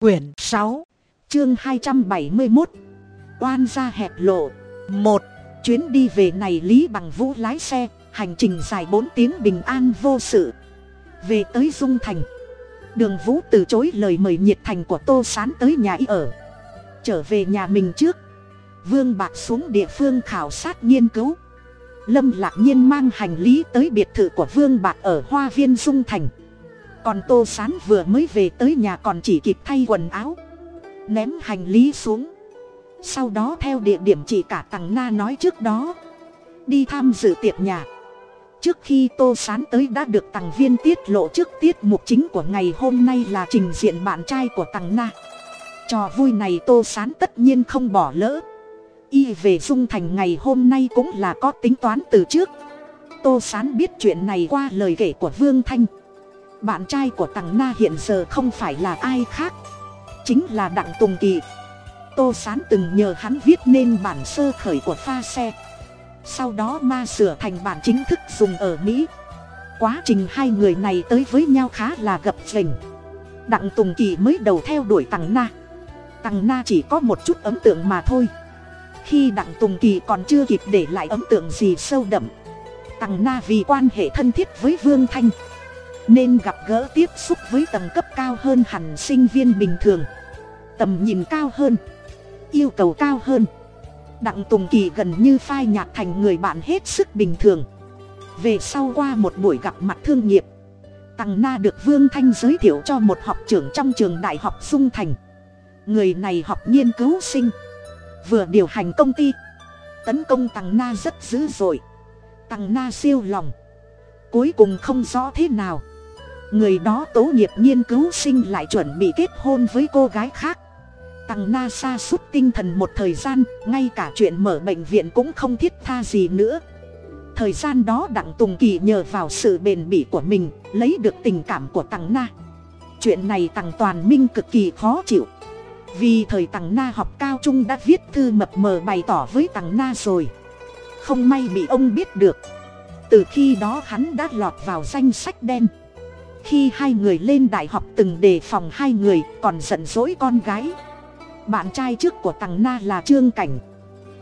quyển sáu, chương hai trăm bảy mươi một oan gia hẹp lộ. Một, chuyến đi về này lý bằng vũ lái xe, hành trình dài bốn tiếng bình an vô sự. Về tới dung thành, đường vũ từ chối lời mời nhiệt thành của tô sán tới nhà y ở. Trở về nhà mình trước, vương bạc xuống địa phương khảo sát nghiên cứu. Lâm lạc nhiên mang hành lý tới biệt thự của vương bạc ở hoa viên dung thành còn tô sán vừa mới về tới nhà còn chỉ kịp thay quần áo. Ném hành lý xuống. Sau đó theo địa điểm chị cả tằng na nói trước đó. Đi tham dự tiệc nhà. Trước khi tô sán tới đã được tằng viên tiết lộ trước tiết mục chính của ngày hôm nay là trình diện bạn trai của tằng na. Trò vui này tô sán tất nhiên không bỏ lỡ. Y về dung thành ngày hôm nay cũng là có tính toán từ trước. Tô sán biết chuyện này qua lời kể của vương thanh bạn trai của tằng na hiện giờ không phải là ai khác, chính là đặng tùng kỳ. Tô sán từng nhờ hắn viết nên bản sơ khởi của pha xe. Sau đó ma sửa thành bản chính thức dùng ở mỹ. Quá trình hai người này tới với nhau khá là gập ghềnh. Đặng tùng kỳ mới đầu theo đuổi tằng na. Tằng na chỉ có một chút ấn tượng mà thôi. Khi đặng tùng kỳ còn chưa kịp để lại ấn tượng gì sâu đậm, tằng na vì quan hệ thân thiết với vương thanh nên gặp gỡ tiếp xúc với tầng cấp cao hơn hẳn sinh viên bình thường. Tầm nhìn cao hơn. Yêu cầu cao hơn. Đặng tùng kỳ gần như phai nhạt thành người bạn hết sức bình thường. Về sau qua một buổi gặp mặt thương nghiệp tằng na được vương thanh giới thiệu cho một học trưởng trong trường đại học dung thành. Người này học nghiên cứu sinh, vừa điều hành công ty, tấn công tằng na rất dữ dội. Tằng na siêu lòng, cuối cùng không rõ thế nào người đó tố nghiệp nghiên cứu sinh lại chuẩn bị kết hôn với cô gái khác. Tằng na sa sút tinh thần một thời gian, ngay cả chuyện mở bệnh viện cũng không thiết tha gì nữa. Thời gian đó đặng tùng kỳ nhờ vào sự bền bỉ của mình, lấy được tình cảm của tằng na. Chuyện này tằng toàn minh cực kỳ khó chịu. Vì thời tằng na học cao trung đã viết thư mập mờ bày tỏ với tằng na rồi. Không may bị ông biết được. Từ khi đó hắn đã lọt vào danh sách đen khi hai người lên đại học từng đề phòng hai người, còn giận dỗi con gái. Bạn trai trước của tằng na là trương cảnh.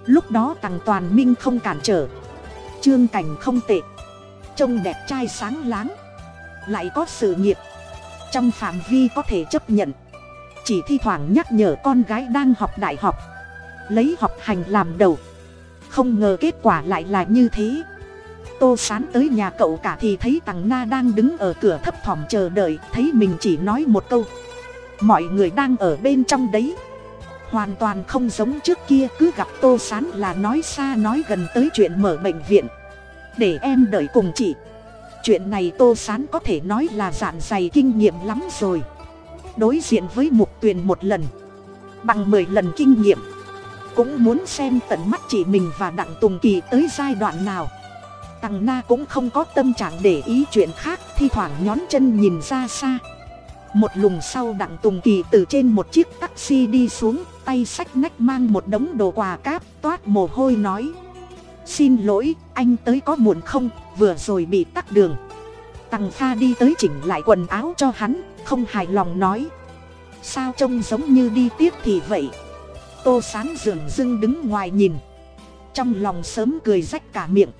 Lúc đó tằng toàn minh không cản trở. Trương cảnh không tệ. Trông đẹp trai sáng láng. Lại có sự nghiệp. Trong phạm vi có thể chấp nhận. Chỉ thi thoảng nhắc nhở con gái đang học đại học. Lấy học hành làm đầu. Không ngờ kết quả lại là như thế tô sán tới nhà cậu cả thì thấy tằng na đang đứng ở cửa thấp thỏm chờ đợi, thấy mình chỉ nói một câu. Mọi người đang ở bên trong đấy. Hoàn toàn không giống trước kia, cứ gặp tô sán là nói xa nói gần tới chuyện mở bệnh viện. Để em đợi cùng chị. Chuyện này tô sán có thể nói là dạn dày kinh nghiệm lắm rồi. Đối diện với mục tuyền một lần. Bằng mười lần kinh nghiệm. Cũng muốn xem tận mắt chị mình và đặng tùng kỳ tới giai đoạn nào tằng na cũng không có tâm trạng để ý chuyện khác, thi thoảng nhón chân nhìn ra xa. Một lùng sau đặng tùng kỳ từ trên một chiếc taxi đi xuống, tay sách nách mang một đống đồ quà cáp, toát mồ hôi nói, xin lỗi, anh tới có muộn không? Vừa rồi bị tắt đường. Tằng pha đi tới chỉnh lại quần áo cho hắn, không hài lòng nói, sao trông giống như đi tiếp thì vậy? Tô sán dường dưng đứng ngoài nhìn, trong lòng sớm cười rách cả miệng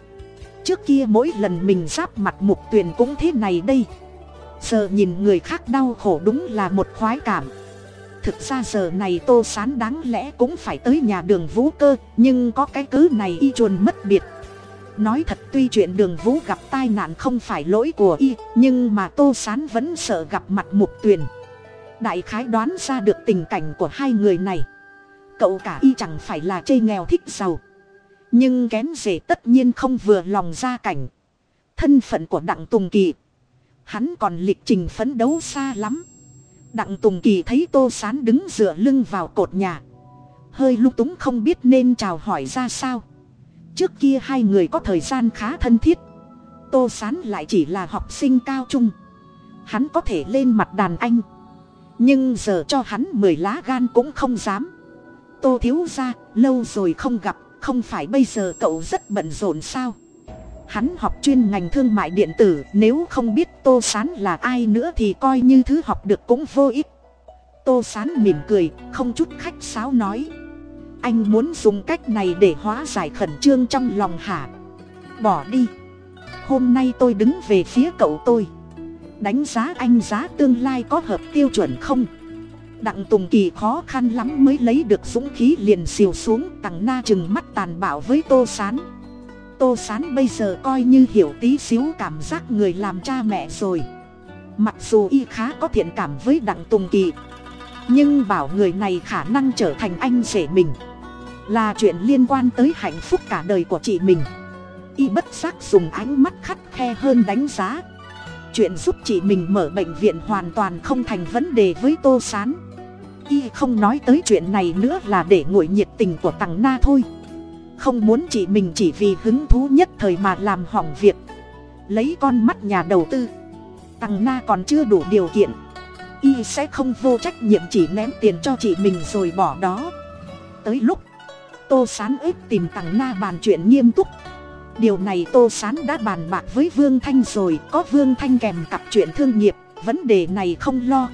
trước kia mỗi lần mình giáp mặt mục tuyền cũng thế này đây. Giờ nhìn người khác đau khổ đúng là một khoái cảm. Thực ra giờ này tô sán đáng lẽ cũng phải tới nhà đường vũ cơ, nhưng có cái cứ này y chuồn mất biệt. Nói thật tuy chuyện đường vũ gặp tai nạn không phải lỗi của y, nhưng mà tô sán vẫn sợ gặp mặt mục tuyền. Đại khái đoán ra được tình cảnh của hai người này. Cậu cả y chẳng phải là chê nghèo thích giàu nhưng kén rể tất nhiên không vừa lòng gia cảnh. Thân phận của đặng tùng kỳ. Hắn còn lịch trình phấn đấu xa lắm. Đặng tùng kỳ thấy tô sán đứng dựa lưng vào cột nhà. Hơi lung túng không biết nên chào hỏi ra sao. Trước kia hai người có thời gian khá thân thiết. Tô sán lại chỉ là học sinh cao trung. Hắn có thể lên mặt đàn anh. Nhưng giờ cho hắn mười lá gan cũng không dám. Tô thiếu ra lâu rồi không gặp không phải bây giờ cậu rất bận rộn sao? Hắn học chuyên ngành thương mại điện tử, nếu không biết tô sán là ai nữa thì coi như thứ học được cũng vô ích. Tô sán mỉm cười, không chút khách sáo nói. Anh muốn dùng cách này để hóa giải khẩn trương trong lòng hả? Bỏ đi. Hôm nay tôi đứng về phía cậu tôi. Đánh giá anh giá tương lai có hợp tiêu chuẩn không? Đặng tùng kỳ khó khăn lắm mới lấy được dũng khí liền xìu xuống, tằng na chừng mắt tàn bạo với tô sán. Tô sán bây giờ coi như hiểu tí xíu cảm giác người làm cha mẹ rồi. Mặc dù y khá có thiện cảm với đặng tùng kỳ, nhưng bảo người này khả năng trở thành anh rể mình. Là chuyện liên quan tới hạnh phúc cả đời của chị mình. Y bất giác dùng ánh mắt khắt khe hơn đánh giá. Chuyện giúp chị mình mở bệnh viện hoàn toàn không thành vấn đề với tô s á n y không nói tới chuyện này nữa là để nguội nhiệt tình của tằng na thôi. Không muốn chị mình chỉ vì hứng thú nhất thời mà làm hỏng việc. Lấy con mắt nhà đầu tư. Tằng na còn chưa đủ điều kiện. Y sẽ không vô trách nhiệm chỉ ném tiền cho chị mình rồi bỏ đó. Tới lúc, tô sán ếp tìm tằng na bàn chuyện nghiêm túc. Điều này tô sán đã bàn bạc với vương thanh rồi, có vương thanh kèm cặp chuyện thương nghiệp, vấn đề này không lo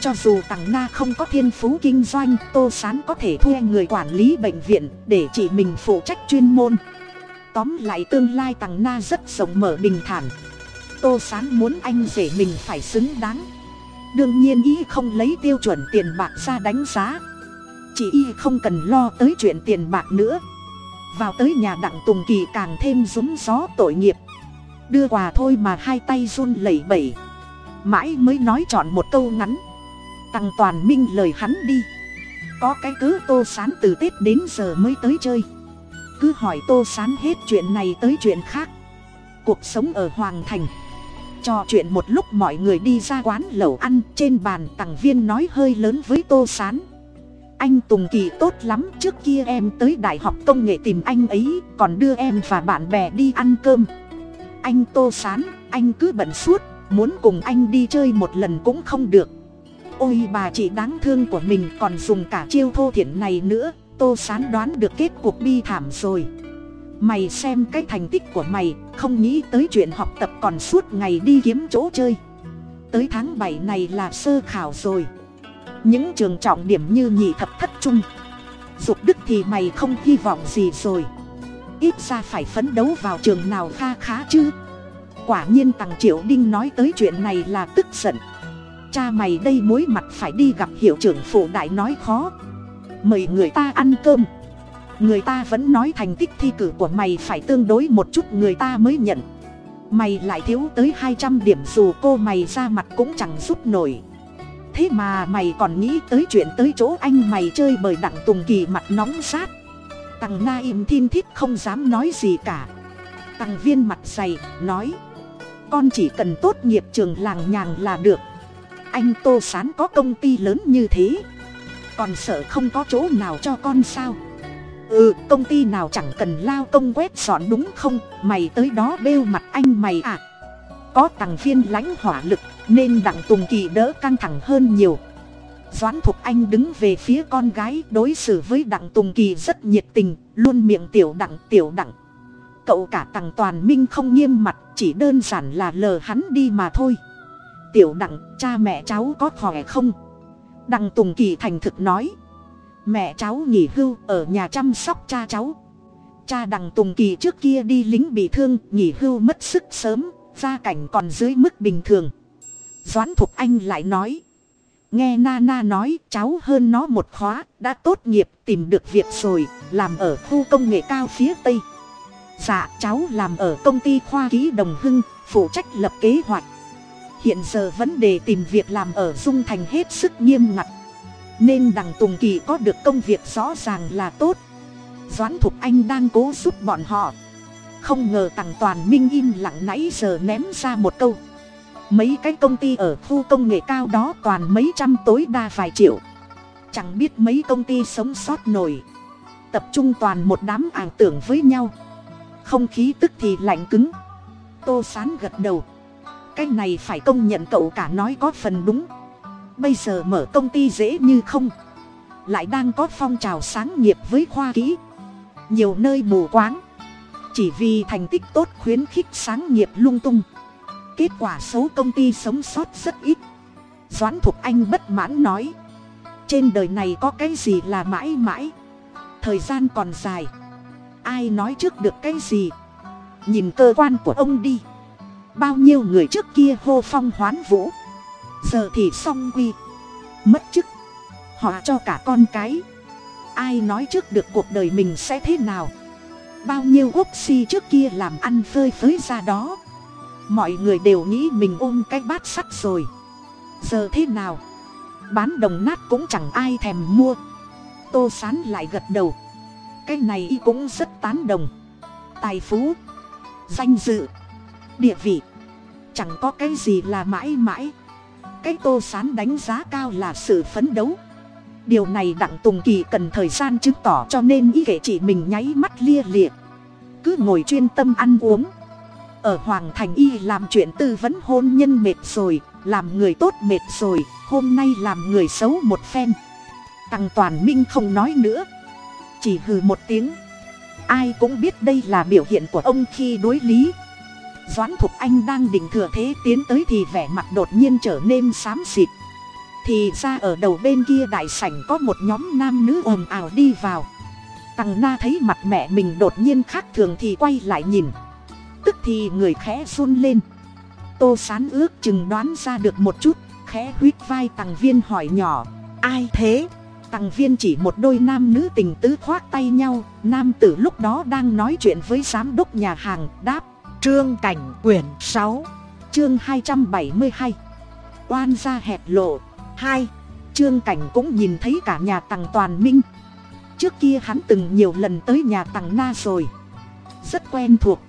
cho dù tằng na không có thiên phú kinh doanh, tô sán có thể thuê người quản lý bệnh viện để chỉ mình phụ trách chuyên môn. Tóm lại tương lai tằng na rất rộng mở bình thản. Tô sán muốn anh rể mình phải xứng đáng. Đương nhiên y không lấy tiêu chuẩn tiền bạc ra đánh giá. Chị y không cần lo tới chuyện tiền bạc nữa. Vào tới nhà đặng tùng kỳ càng thêm rúng gió tội nghiệp. Đưa quà thôi mà hai tay run lẩy bẩy. Mãi mới nói chọn một câu ngắn tăng toàn minh lời hắn đi. Có cái cứ tô sán từ tết đến giờ mới tới chơi. Cứ hỏi tô sán hết chuyện này tới chuyện khác. Cuộc sống ở hoàng thành. Trò chuyện một lúc mọi người đi ra quán lẩu ăn trên bàn tằng viên nói hơi lớn với tô sán. Anh tùng kỳ tốt lắm, trước kia em tới đại học công nghệ tìm anh ấy, còn đưa em và bạn bè đi ăn cơm. Anh tô sán, anh cứ bận suốt, muốn cùng anh đi chơi một lần cũng không được ôi bà chị đáng thương của mình còn dùng cả chiêu thô thiện này nữa, tô sán đoán được kết cuộc bi thảm rồi. Mày xem cái thành tích của mày, không nghĩ tới chuyện học tập còn suốt ngày đi kiếm chỗ chơi. Tới tháng bảy này là sơ khảo rồi. Những trường trọng điểm như nhị thập thất trung, dục đức thì mày không hy vọng gì rồi. Ít ra phải phấn đấu vào trường nào kha khá chứ. Quả nhiên tằng triệu đinh nói tới chuyện này là tức giận cha mày đây mối mặt phải đi gặp hiệu trưởng phụ đại nói khó. Mời người ta ăn cơm. Người ta vẫn nói thành tích thi cử của mày phải tương đối một chút, người ta mới nhận. Mày lại thiếu tới hai trăm điểm dù cô mày ra mặt cũng chẳng giúp nổi. Thế mà mày còn nghĩ tới chuyện tới chỗ anh mày chơi bởi đặng tùng kỳ mặt nóng sát tằng na im thiên thít không dám nói gì cả. Tằng viên mặt dày, nói, con chỉ cần tốt nghiệp trường làng nhàng là được anh tô sán có công ty lớn như thế. Còn sợ không có chỗ nào cho con sao? Ừ công ty nào chẳng cần lao công quét dọn đúng không? Mày tới đó bêu mặt anh mày à. Có tằng viên lãnh hỏa lực, nên đặng tùng kỳ đỡ căng thẳng hơn nhiều. Doãn thục anh đứng về phía con gái đối xử với đặng tùng kỳ rất nhiệt tình, luôn miệng tiểu đặng tiểu đặng. Cậu cả tằng toàn minh không nghiêm mặt, chỉ đơn giản là lờ hắn đi mà thôi tiểu đặng, cha mẹ cháu có khỏe không? Đặng tùng kỳ thành thực nói. Mẹ cháu nghỉ hưu, ở nhà chăm sóc cha cháu. Cha đặng tùng kỳ trước kia đi lính bị thương, nghỉ hưu mất sức sớm, gia cảnh còn dưới mức bình thường. Doãn thục anh lại nói. Nghe na na nói, cháu hơn nó một khóa, đã tốt nghiệp, tìm được việc rồi, làm ở khu công nghệ cao phía tây. Dạ cháu làm ở công ty khoa ký đồng hưng, phụ trách lập kế hoạch hiện giờ vấn đề tìm việc làm ở dung thành hết sức nghiêm ngặt. Nên đằng tùng kỳ có được công việc rõ ràng là tốt. Doãn thục anh đang cố giúp bọn họ. Không ngờ tằng toàn minh im lặng nãy giờ ném ra một câu. Mấy cái công ty ở khu công nghệ cao đó toàn mấy trăm tối đa vài triệu. Chẳng biết mấy công ty sống sót nổi. Tập trung toàn một đám ảo tưởng với nhau. Không khí tức thì lạnh cứng. Tô sán gật đầu cái này phải công nhận cậu cả nói có phần đúng. Bây giờ mở công ty dễ như không. Lại đang có phong trào sáng nghiệp với khoa kỹ. Nhiều nơi mù quáng. Chỉ vì thành tích tốt khuyến khích sáng nghiệp lung tung. Kết quả xấu công ty sống sót rất ít. Doãn thục anh bất mãn nói. Trên đời này có cái gì là mãi mãi? Thời gian còn dài. Ai nói trước được cái gì? Nhìn cơ quan của ông đi bao nhiêu người trước kia hô phong hoán vũ. Giờ thì xong quy. Mất chức. Họ cho cả con cái. Ai nói trước được cuộc đời mình sẽ thế nào? Bao nhiêu quốc si trước kia làm ăn phơi phới ra đó. Mọi người đều nghĩ mình ôm cái bát sắt rồi. Giờ thế nào? Bán đồng nát cũng chẳng ai thèm mua. Tô sán lại gật đầu. Cái này y cũng rất tán đồng. Tài phú. Danh dự địa vị. Chẳng có cái gì là mãi mãi. Cái tô sán đánh giá cao là sự phấn đấu. Điều này đặng tùng kỳ cần thời gian chứng tỏ cho nên ý kể chị mình nháy mắt lia lịa. Cứ ngồi chuyên tâm ăn uống. Ở hoàng thành y làm chuyện tư vấn hôn nhân mệt rồi, làm người tốt mệt rồi, hôm nay làm người xấu một phen. Tăng toàn minh không nói nữa. Chỉ hừ một tiếng. Ai cũng biết đây là biểu hiện của ông khi đối lý doãn thục anh đang định thừa thế tiến tới thì vẻ mặt đột nhiên trở nên xám xịt. Thì ra ở đầu bên kia đại sảnh có một nhóm nam nữ ồn ào đi vào. Tằng na thấy mặt mẹ mình đột nhiên khác thường thì quay lại nhìn. Tức thì người khẽ run lên. Tô sán ước chừng đoán ra được một chút, khẽ huýt vai tằng viên hỏi nhỏ, ai thế? Tằng viên chỉ một đôi nam nữ tình tứ khoác tay nhau, nam tử lúc đó đang nói chuyện với giám đốc nhà hàng, đáp trương cảnh quyển sáu, chương hai trăm bảy mươi hai. Oan gia hẹp lộ, hai. Trương cảnh cũng nhìn thấy cả nhà tàng toàn minh. Trước kia hắn từng nhiều lần tới nhà tàng na rồi. Rất quen thuộc.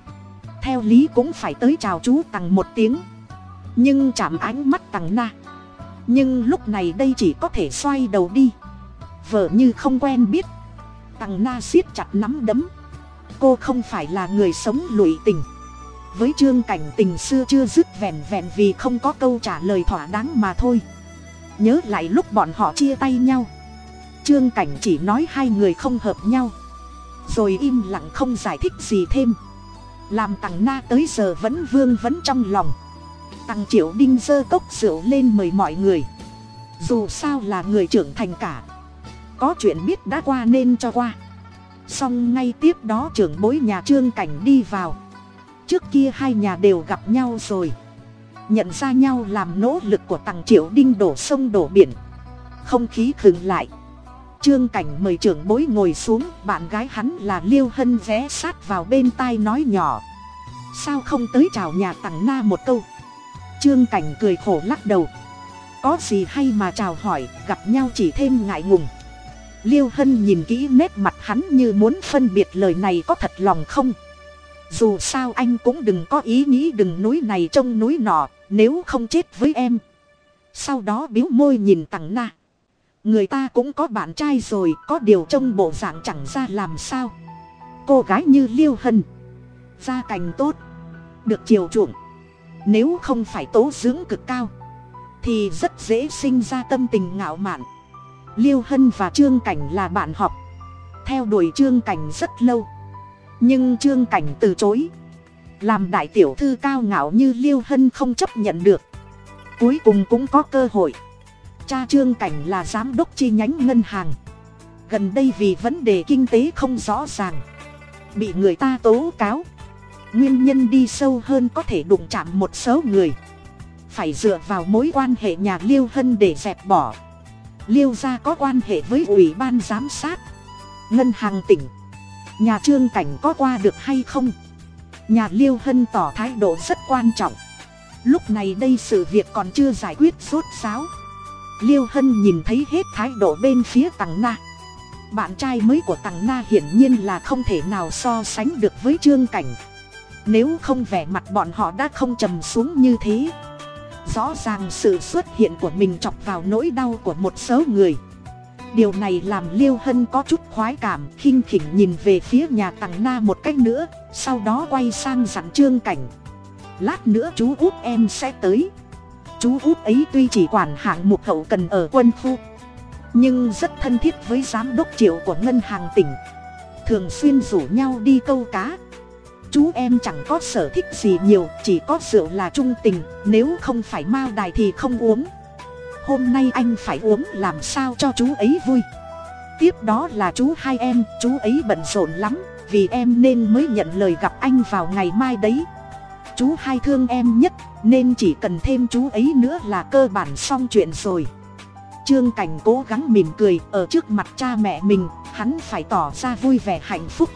Theo lý cũng phải tới chào chú tàng một tiếng. Nhưng chạm ánh mắt tàng na. Nhưng lúc này đây chỉ có thể xoay đầu đi. Vợ như không quen biết. Tằng na siết chặt nắm đấm. Cô không phải là người sống lụy tình với trương cảnh tình xưa chưa dứt vẹn vẹn vì không có câu trả lời thỏa đáng mà thôi. Nhớ lại lúc bọn họ chia tay nhau. Trương cảnh chỉ nói hai người không hợp nhau. Rồi im lặng không giải thích gì thêm. Làm tằng na tới giờ vẫn vương vẫn trong lòng. Tằng triệu đinh dơ cốc rượu lên mời mọi người. Dù sao là người trưởng thành cả. Có chuyện biết đã qua nên cho qua. Xong ngay tiếp đó trưởng bối nhà trương cảnh đi vào trước kia hai nhà đều gặp nhau rồi. Nhận ra nhau làm nỗ lực của tằng triệu đinh đổ sông đổ biển. Không khí khừng lại. Trương cảnh mời trưởng bối ngồi xuống, bạn gái hắn là liêu hân ghé sát vào bên tai nói nhỏ. Sao không tới chào nhà tằng na một câu? Trương cảnh cười khổ lắc đầu. Có gì hay mà chào hỏi, gặp nhau chỉ thêm ngại ngùng. Liêu hân nhìn kỹ nét mặt hắn như muốn phân biệt lời này có thật lòng không? Dù sao anh cũng đừng có ý nghĩ đừng núi này trông núi nọ, nếu không chết với em. Sau đó biếu môi nhìn tằng na. Người ta cũng có bạn trai rồi, có điều trông bộ dạng chẳng ra làm sao. Cô gái như liêu hân. Gia cảnh tốt. Được chiều chuộng. Nếu không phải tố dưỡng cực cao, thì rất dễ sinh ra tâm tình ngạo mạn. Liêu hân và trương cảnh là bạn học. Theo đuổi trương cảnh rất lâu nhưng trương cảnh từ chối. Làm đại tiểu thư cao ngạo như liêu hân không chấp nhận được. Cuối cùng cũng có cơ hội. Cha trương cảnh là giám đốc chi nhánh ngân hàng. Gần đây vì vấn đề kinh tế không rõ ràng. Bị người ta tố cáo. Nguyên nhân đi sâu hơn có thể đụng chạm một số người. Phải dựa vào mối quan hệ nhà liêu hân để dẹp bỏ. Liêu gia có quan hệ với ủy ban giám sát ngân hàng tỉnh nhà trương cảnh có qua được hay không? Nhà liêu hân tỏ thái độ rất quan trọng. Lúc này đây sự việc còn chưa giải quyết rốt ráo. Liêu hân nhìn thấy hết thái độ bên phía tằng na. Bạn trai mới của tằng na hiển nhiên là không thể nào so sánh được với trương cảnh. Nếu không vẻ mặt bọn họ đã không trầm xuống như thế, rõ ràng sự xuất hiện của mình chọc vào nỗi đau của một số người điều này làm liêu hân có chút khoái cảm, khinh khỉnh nhìn về phía nhà tằng na một cách nữa, sau đó quay sang dặn trương cảnh. Lát nữa chú út em sẽ tới. Chú út ấy tuy chỉ quản hạng mục hậu cần ở quân khu, nhưng rất thân thiết với giám đốc triệu của ngân hàng tỉnh. Thường xuyên rủ nhau đi câu cá. Chú em chẳng có sở thích gì nhiều, chỉ có rượu là trung tình, nếu không phải mao đài thì không uống hôm nay anh phải uống làm sao cho chú ấy vui. Tiếp đó là chú hai em, chú ấy bận rộn lắm, vì em nên mới nhận lời gặp anh vào ngày mai đấy. Chú hai thương em nhất, nên chỉ cần thêm chú ấy nữa là cơ bản xong chuyện rồi. Trương cảnh cố gắng mỉm cười, ở trước mặt cha mẹ mình, hắn phải tỏ ra vui vẻ hạnh phúc.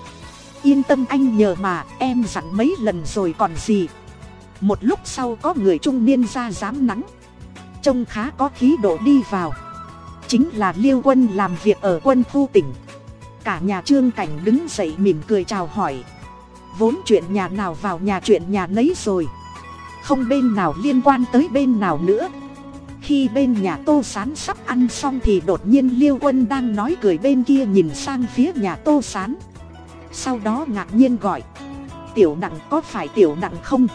Yên tâm anh nhờ mà, em dặn mấy lần rồi còn gì. Một lúc sau có người trung niên ra dám nắng trông khá có khí độ đi vào. Chính là liêu quân làm việc ở quân khu tỉnh. Cả nhà trương cảnh đứng dậy mỉm cười chào hỏi. Vốn chuyện nhà nào vào nhà chuyện nhà nấy rồi. Không bên nào liên quan tới bên nào nữa. Khi bên nhà tô sán sắp ăn xong thì đột nhiên liêu quân đang nói cười bên kia nhìn sang phía nhà tô sán. Sau đó ngạc nhiên gọi. Tiểu nặng có phải tiểu nặng không?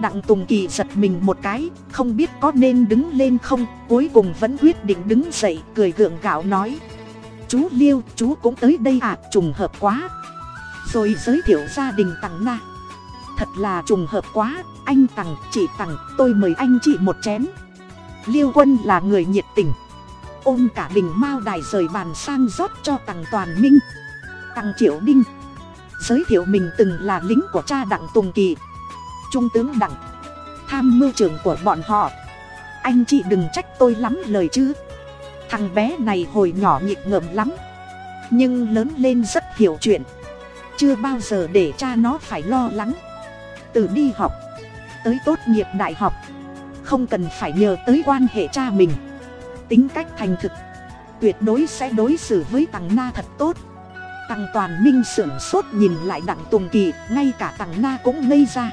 Đặng tùng kỳ giật mình một cái, không biết có nên đứng lên không, cuối cùng vẫn quyết định đứng dậy, cười gượng gạo nói. Chú liêu, chú cũng tới đây à trùng hợp quá. Rồi giới thiệu gia đình tằng na. Thật là trùng hợp quá, anh tằng chị tằng tôi mời anh chị một chén. Liêu quân là người nhiệt tình. Ôm cả bình mao đài rời bàn sang rót cho tằng toàn minh. Tằng triệu đinh. Giới thiệu mình từng là lính của cha đặng tùng kỳ trung tướng đặng. Tham mưu trưởng của bọn họ. Anh chị đừng trách tôi lắm lời chứ. Thằng bé này hồi nhỏ nhịp ngợm lắm. Nhưng lớn lên rất hiểu chuyện. Chưa bao giờ để cha nó phải lo lắng. Từ đi học, tới tốt nghiệp đại học, không cần phải nhờ tới quan hệ cha mình. Tính cách thành thực, tuyệt đối sẽ đối xử với tằng na thật tốt. Tằng toàn minh sửng sốt nhìn lại đặng tùng kỳ, ngay cả tằng na cũng ngây ra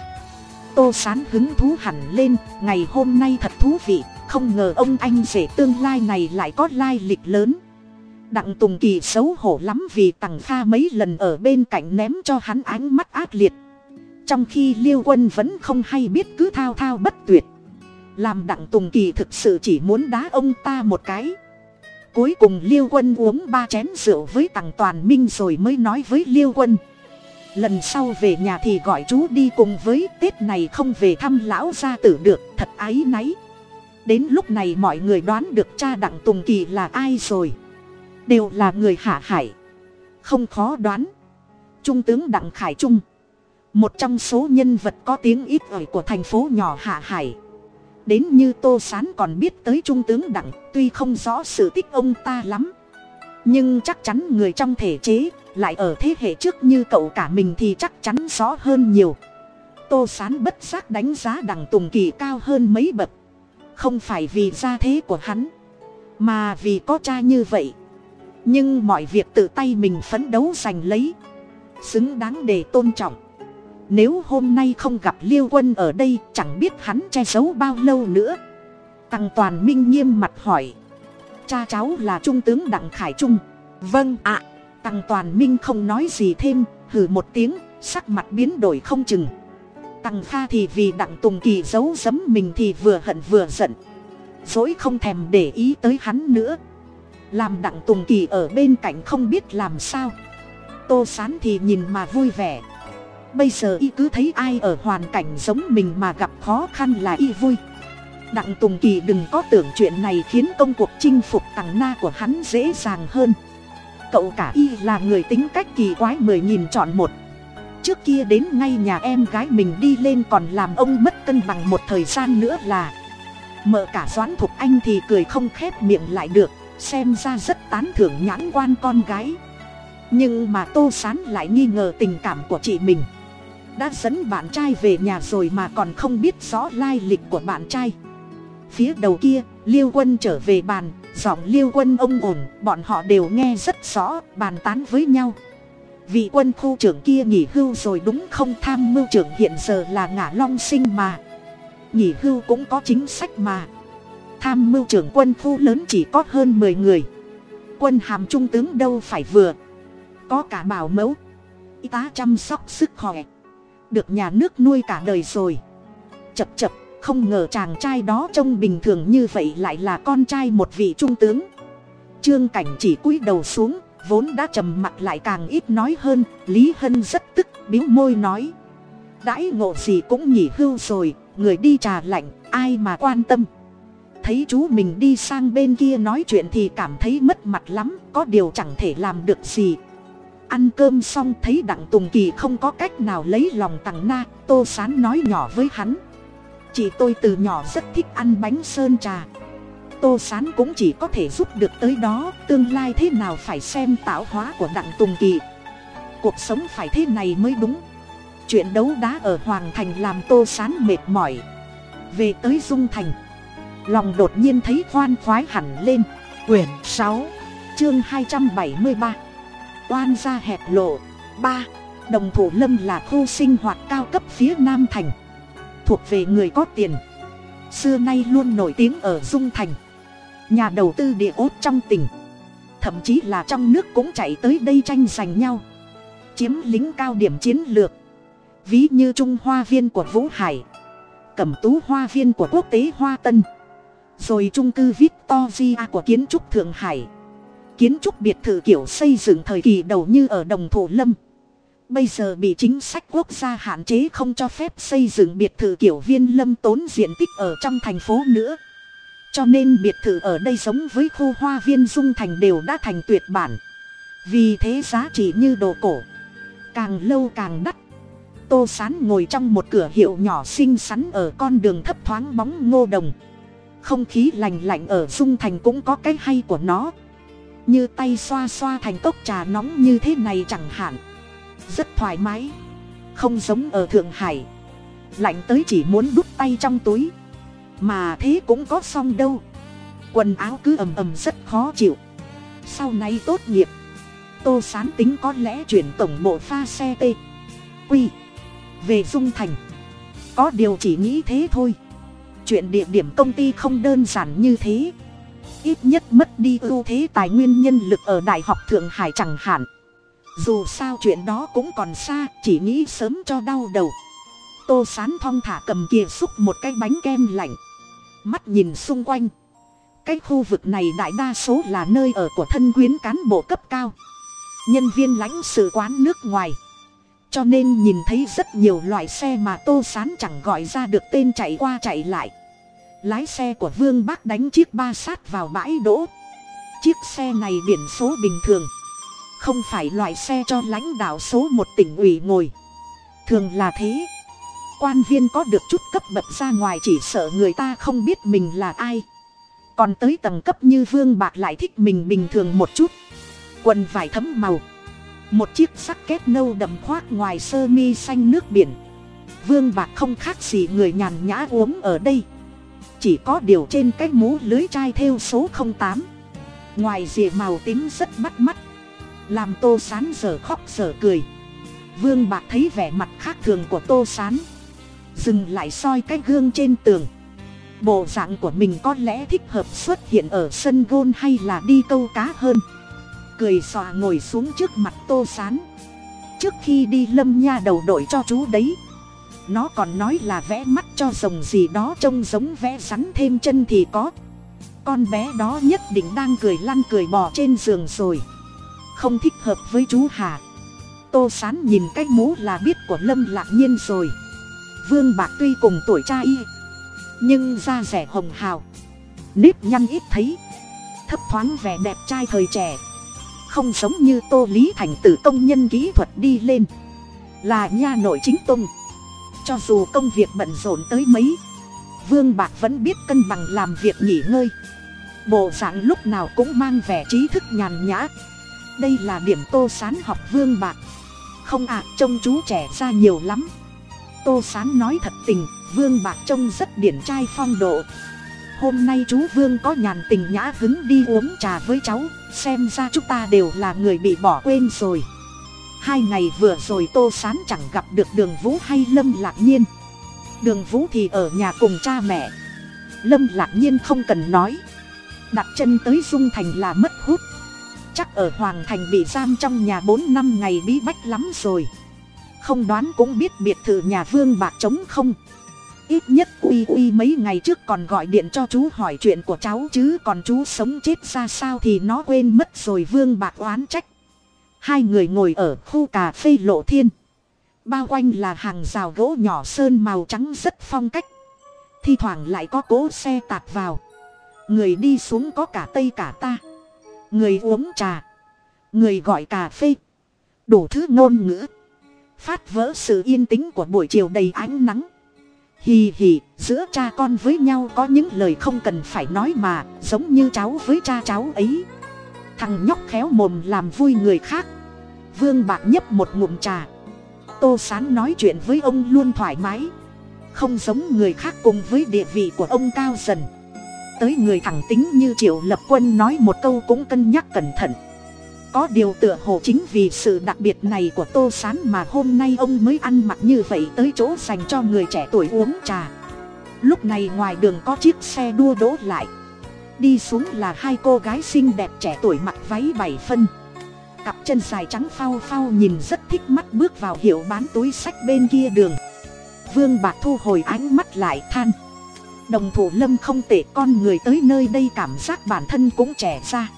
tô sán hứng thú hẳn lên, ngày hôm nay thật thú vị, không ngờ ông anh rể tương lai này lại có lai lịch lớn. Đặng tùng kỳ xấu hổ lắm vì tằng kha mấy lần ở bên cạnh ném cho hắn ánh mắt ác liệt. Trong khi liêu quân vẫn không hay biết cứ thao thao bất tuyệt. Làm đặng tùng kỳ thực sự chỉ muốn đá ông ta một cái. Cuối cùng liêu quân uống ba chén rượu với tằng toàn minh rồi mới nói với liêu quân lần sau về nhà thì gọi chú đi cùng với tết này không về thăm lão gia tử được, thật áy náy. Đến lúc này mọi người đoán được cha đặng tùng kỳ là ai rồi. Đều là người hạ hải không khó đoán. Trung tướng đặng khải trung, một trong số nhân vật có tiếng ít ỏi của thành phố nhỏ hạ hải đến như tô s á n còn biết tới trung tướng đặng, tuy không rõ sự tích ông ta lắm nhưng chắc chắn người trong thể chế lại ở thế hệ trước như cậu cả mình thì chắc chắn rõ hơn nhiều. Tô s á n bất giác đánh giá đằng tùng kỳ cao hơn mấy bậc. Không phải vì gia thế của hắn, mà vì có cha như vậy. Nhưng mọi việc tự tay mình phấn đấu giành lấy, xứng đáng để tôn trọng. Nếu hôm nay không gặp liêu quân ở đây, chẳng biết hắn che giấu bao lâu nữa. Tăng toàn minh nghiêm mặt hỏi cha cháu là trung tướng đặng khải trung. Vâng ạ. Tăng toàn minh không nói gì thêm hừ một tiếng sắc mặt biến đổi không chừng. Tăng kha thì vì đặng tùng kỳ giấu giấm mình thì vừa hận vừa giận. Dối không thèm để ý tới hắn nữa. Làm đặng tùng kỳ ở bên cạnh không biết làm sao. Tô sán thì nhìn mà vui vẻ. Bây giờ y cứ thấy ai ở hoàn cảnh giống mình mà gặp khó khăn là y vui đặng tùng kỳ đừng có tưởng chuyện này khiến công cuộc chinh phục tằng na của hắn dễ dàng hơn. Cậu cả y là người tính cách kỳ quái mười nghìn chọn một. Trước kia đến ngay nhà em gái mình đi lên còn làm ông mất cân bằng một thời gian nữa là. Mợ cả doãn thục anh thì cười không khép miệng lại được, xem ra rất tán thưởng nhãn quan con gái. Nhưng mà tô sán lại nghi ngờ tình cảm của chị mình. Đã dẫn bạn trai về nhà rồi mà còn không biết rõ lai lịch của bạn trai phía đầu kia, liêu quân trở về bàn, giọng liêu quân ông ổn, bọn họ đều nghe rất rõ, bàn tán với nhau. Vị quân khu trưởng kia nghỉ hưu rồi đúng không? Tham mưu trưởng hiện giờ là ngả long sinh mà. Nghỉ hưu cũng có chính sách mà. Tham mưu trưởng quân khu lớn chỉ có hơn mười người. Quân hàm trung tướng đâu phải vừa. Có cả bảo mẫu. Y tá chăm sóc sức khỏe. Được nhà nước nuôi cả đời rồi. Chập chập không ngờ chàng trai đó trông bình thường như vậy lại là con trai một vị trung tướng. Trương cảnh chỉ cúi đầu xuống, vốn đã trầm mặt lại càng ít nói hơn, lý hân rất tức biếu môi nói. Đãi ngộ gì cũng nhỉ hưu rồi, người đi trà lạnh, ai mà quan tâm. Thấy chú mình đi sang bên kia nói chuyện thì cảm thấy mất mặt lắm, có điều chẳng thể làm được gì. Ăn cơm xong thấy đặng tùng kỳ không có cách nào lấy lòng tằng na, tô sán nói nhỏ với hắn chị tôi từ nhỏ rất thích ăn bánh sơn trà. Tô sán cũng chỉ có thể giúp được tới đó, tương lai thế nào phải xem tạo hóa của đặng tùng kỳ. Cuộc sống phải thế này mới đúng. Chuyện đấu đá ở hoàng thành làm tô sán mệt mỏi. Về tới dung thành, lòng đột nhiên thấy khoan khoái hẳn lên. Quyển sáu, chương hai trăm bảy mươi ba. Oan gia hẹp lộ. Ba, đồng thủ lâm là khu sinh hoạt cao cấp phía nam thành thuộc về người có tiền. Xưa nay luôn nổi tiếng ở dung thành. Nhà đầu tư địa ốt trong tỉnh. Thậm chí là trong nước cũng chạy tới đây tranh giành nhau. Chiếm lính cao điểm chiến lược. Ví như trung hoa viên của vũ hải. Cẩm tú hoa viên của quốc tế hoa tân. Rồi trung cư victoria của kiến trúc thượng hải. Kiến trúc biệt thự kiểu xây dựng thời kỳ đầu như ở đồng thổ lâm bây giờ bị chính sách quốc gia hạn chế không cho phép xây dựng biệt thự kiểu viên lâm tốn diện tích ở trong thành phố nữa. Cho nên biệt thự ở đây giống với khu hoa viên dung thành đều đã thành tuyệt bản. Vì thế giá trị như đồ cổ, càng lâu càng đắt. Tô sán ngồi trong một cửa hiệu nhỏ xinh xắn ở con đường thấp thoáng bóng ngô đồng. Không khí lành lạnh ở dung thành cũng có cái hay của nó. Như tay xoa xoa thành cốc trà nóng như thế này chẳng hạn rất thoải mái, không giống ở thượng hải. Lạnh tới chỉ muốn đút tay trong túi, mà thế cũng có xong đâu. Quần áo cứ ầm ầm rất khó chịu. Sau này tốt nghiệp, tô sán tính có lẽ chuyển tổng bộ pha xe t. Quy về dung thành. Có điều chỉ nghĩ thế thôi. Chuyện địa điểm công ty không đơn giản như thế. Ít nhất mất đi ưu thế tài nguyên nhân lực ở đại học thượng hải chẳng hạn dù sao chuyện đó cũng còn xa, chỉ nghĩ sớm cho đau đầu. Tô sán thong thả cầm kia xúc một cái bánh kem lạnh. Mắt nhìn xung quanh. Cái khu vực này đại đa số là nơi ở của thân quyến cán bộ cấp cao. Nhân viên lãnh sự quán nước ngoài. Cho nên nhìn thấy rất nhiều loại xe mà tô sán chẳng gọi ra được tên chạy qua chạy lại. Lái xe của vương bác đánh chiếc ba sát vào bãi đỗ. Chiếc xe này biển số bình thường không phải loại xe cho lãnh đạo số một tỉnh ủy ngồi. Thường là thế. Quan viên có được chút cấp bậc ra ngoài chỉ sợ người ta không biết mình là ai. Còn tới tầng cấp như vương bạc lại thích mình bình thường một chút. Quần vải thấm màu. Một chiếc sắc kết nâu đậm khoác ngoài sơ mi xanh nước biển. Vương bạc không khác gì người nhàn nhã uống ở đây. Chỉ có điều trên cái mũ lưới chai theo số tám. Ngoài rìa màu tím rất bắt mắt làm tô sán giờ khóc giờ cười. Vương bạc thấy vẻ mặt khác thường của tô sán. Dừng lại soi cái gương trên tường. Bộ dạng của mình có lẽ thích hợp xuất hiện ở sân gôn hay là đi câu cá hơn. Cười xòa ngồi xuống trước mặt tô sán. Trước khi đi lâm nha đầu đội cho chú đấy. Nó còn nói là vẽ mắt cho rồng gì đó trông giống vẽ rắn thêm chân thì có. Con bé đó nhất định đang cười lăn cười bò trên giường rồi không thích hợp với chú hà. Tô sán nhìn cái mũ là biết của lâm lạc nhiên rồi. Vương bạc tuy cùng tuổi cha y, nhưng da rẻ hồng hào, nếp nhăn ít thấy, thấp thoáng vẻ đẹp trai thời trẻ. Không giống như tô lý thành tử công nhân kỹ thuật đi lên, là nha nội chính tung cho dù công việc bận rộn tới mấy, vương bạc vẫn biết cân bằng làm việc nghỉ ngơi. Bộ dạng lúc nào cũng mang vẻ trí thức nhàn nhã đây là điểm tô sán học vương bạc. Không ạ, trông chú trẻ ra nhiều lắm. Tô sán nói thật tình, vương bạc trông rất điển trai phong độ. Hôm nay chú vương có nhàn tình nhã hứng đi uống trà với cháu, xem ra chúng ta đều là người bị bỏ quên rồi. Hai ngày vừa rồi tô sán chẳng gặp được đường vũ hay lâm lạc nhiên. Đường vũ thì ở nhà cùng cha mẹ. Lâm lạc nhiên không cần nói. Đặt chân tới dung thành là mất hút chắc ở hoàng thành bị giam trong nhà bốn năm ngày bí bách lắm rồi. Không đoán cũng biết biệt thự nhà vương bạc trống không. Ít nhất uy uy mấy ngày trước còn gọi điện cho chú hỏi chuyện của cháu chứ còn chú sống chết ra sao thì nó quên mất rồi vương bạc oán trách. Hai người ngồi ở khu cà phê lộ thiên. Bao quanh là hàng rào gỗ nhỏ sơn màu trắng rất phong cách. Thi thoảng lại có cố xe tạt vào. Người đi xuống có cả tây cả ta người uống trà. Người gọi cà phê. Đủ thứ ngôn ngữ. Phát vỡ sự yên tĩnh của buổi chiều đầy ánh nắng. Hì hì, giữa cha con với nhau có những lời không cần phải nói mà, giống như cháu với cha cháu ấy. Thằng nhóc khéo mồm làm vui người khác. Vương bạc nhấp một ngụm trà. Tô sán nói chuyện với ông luôn thoải mái. Không giống người khác cùng với địa vị của ông cao dần tới người thẳng tính như triệu lập quân nói một câu cũng cân nhắc cẩn thận. Có điều tựa hồ chính vì sự đặc biệt này của tô s á n mà hôm nay ông mới ăn mặc như vậy tới chỗ dành cho người trẻ tuổi uống trà. Lúc này ngoài đường có chiếc xe đua đỗ lại. Đi xuống là hai cô gái xinh đẹp trẻ tuổi mặc váy bảy phân. Cặp chân dài trắng phao phao nhìn rất thích mắt bước vào hiệu bán túi sách bên kia đường. Vương bạc thu hồi ánh mắt lại than đồng thủ lâm không tệ, con người tới nơi đây cảm giác bản thân cũng trẻ ra.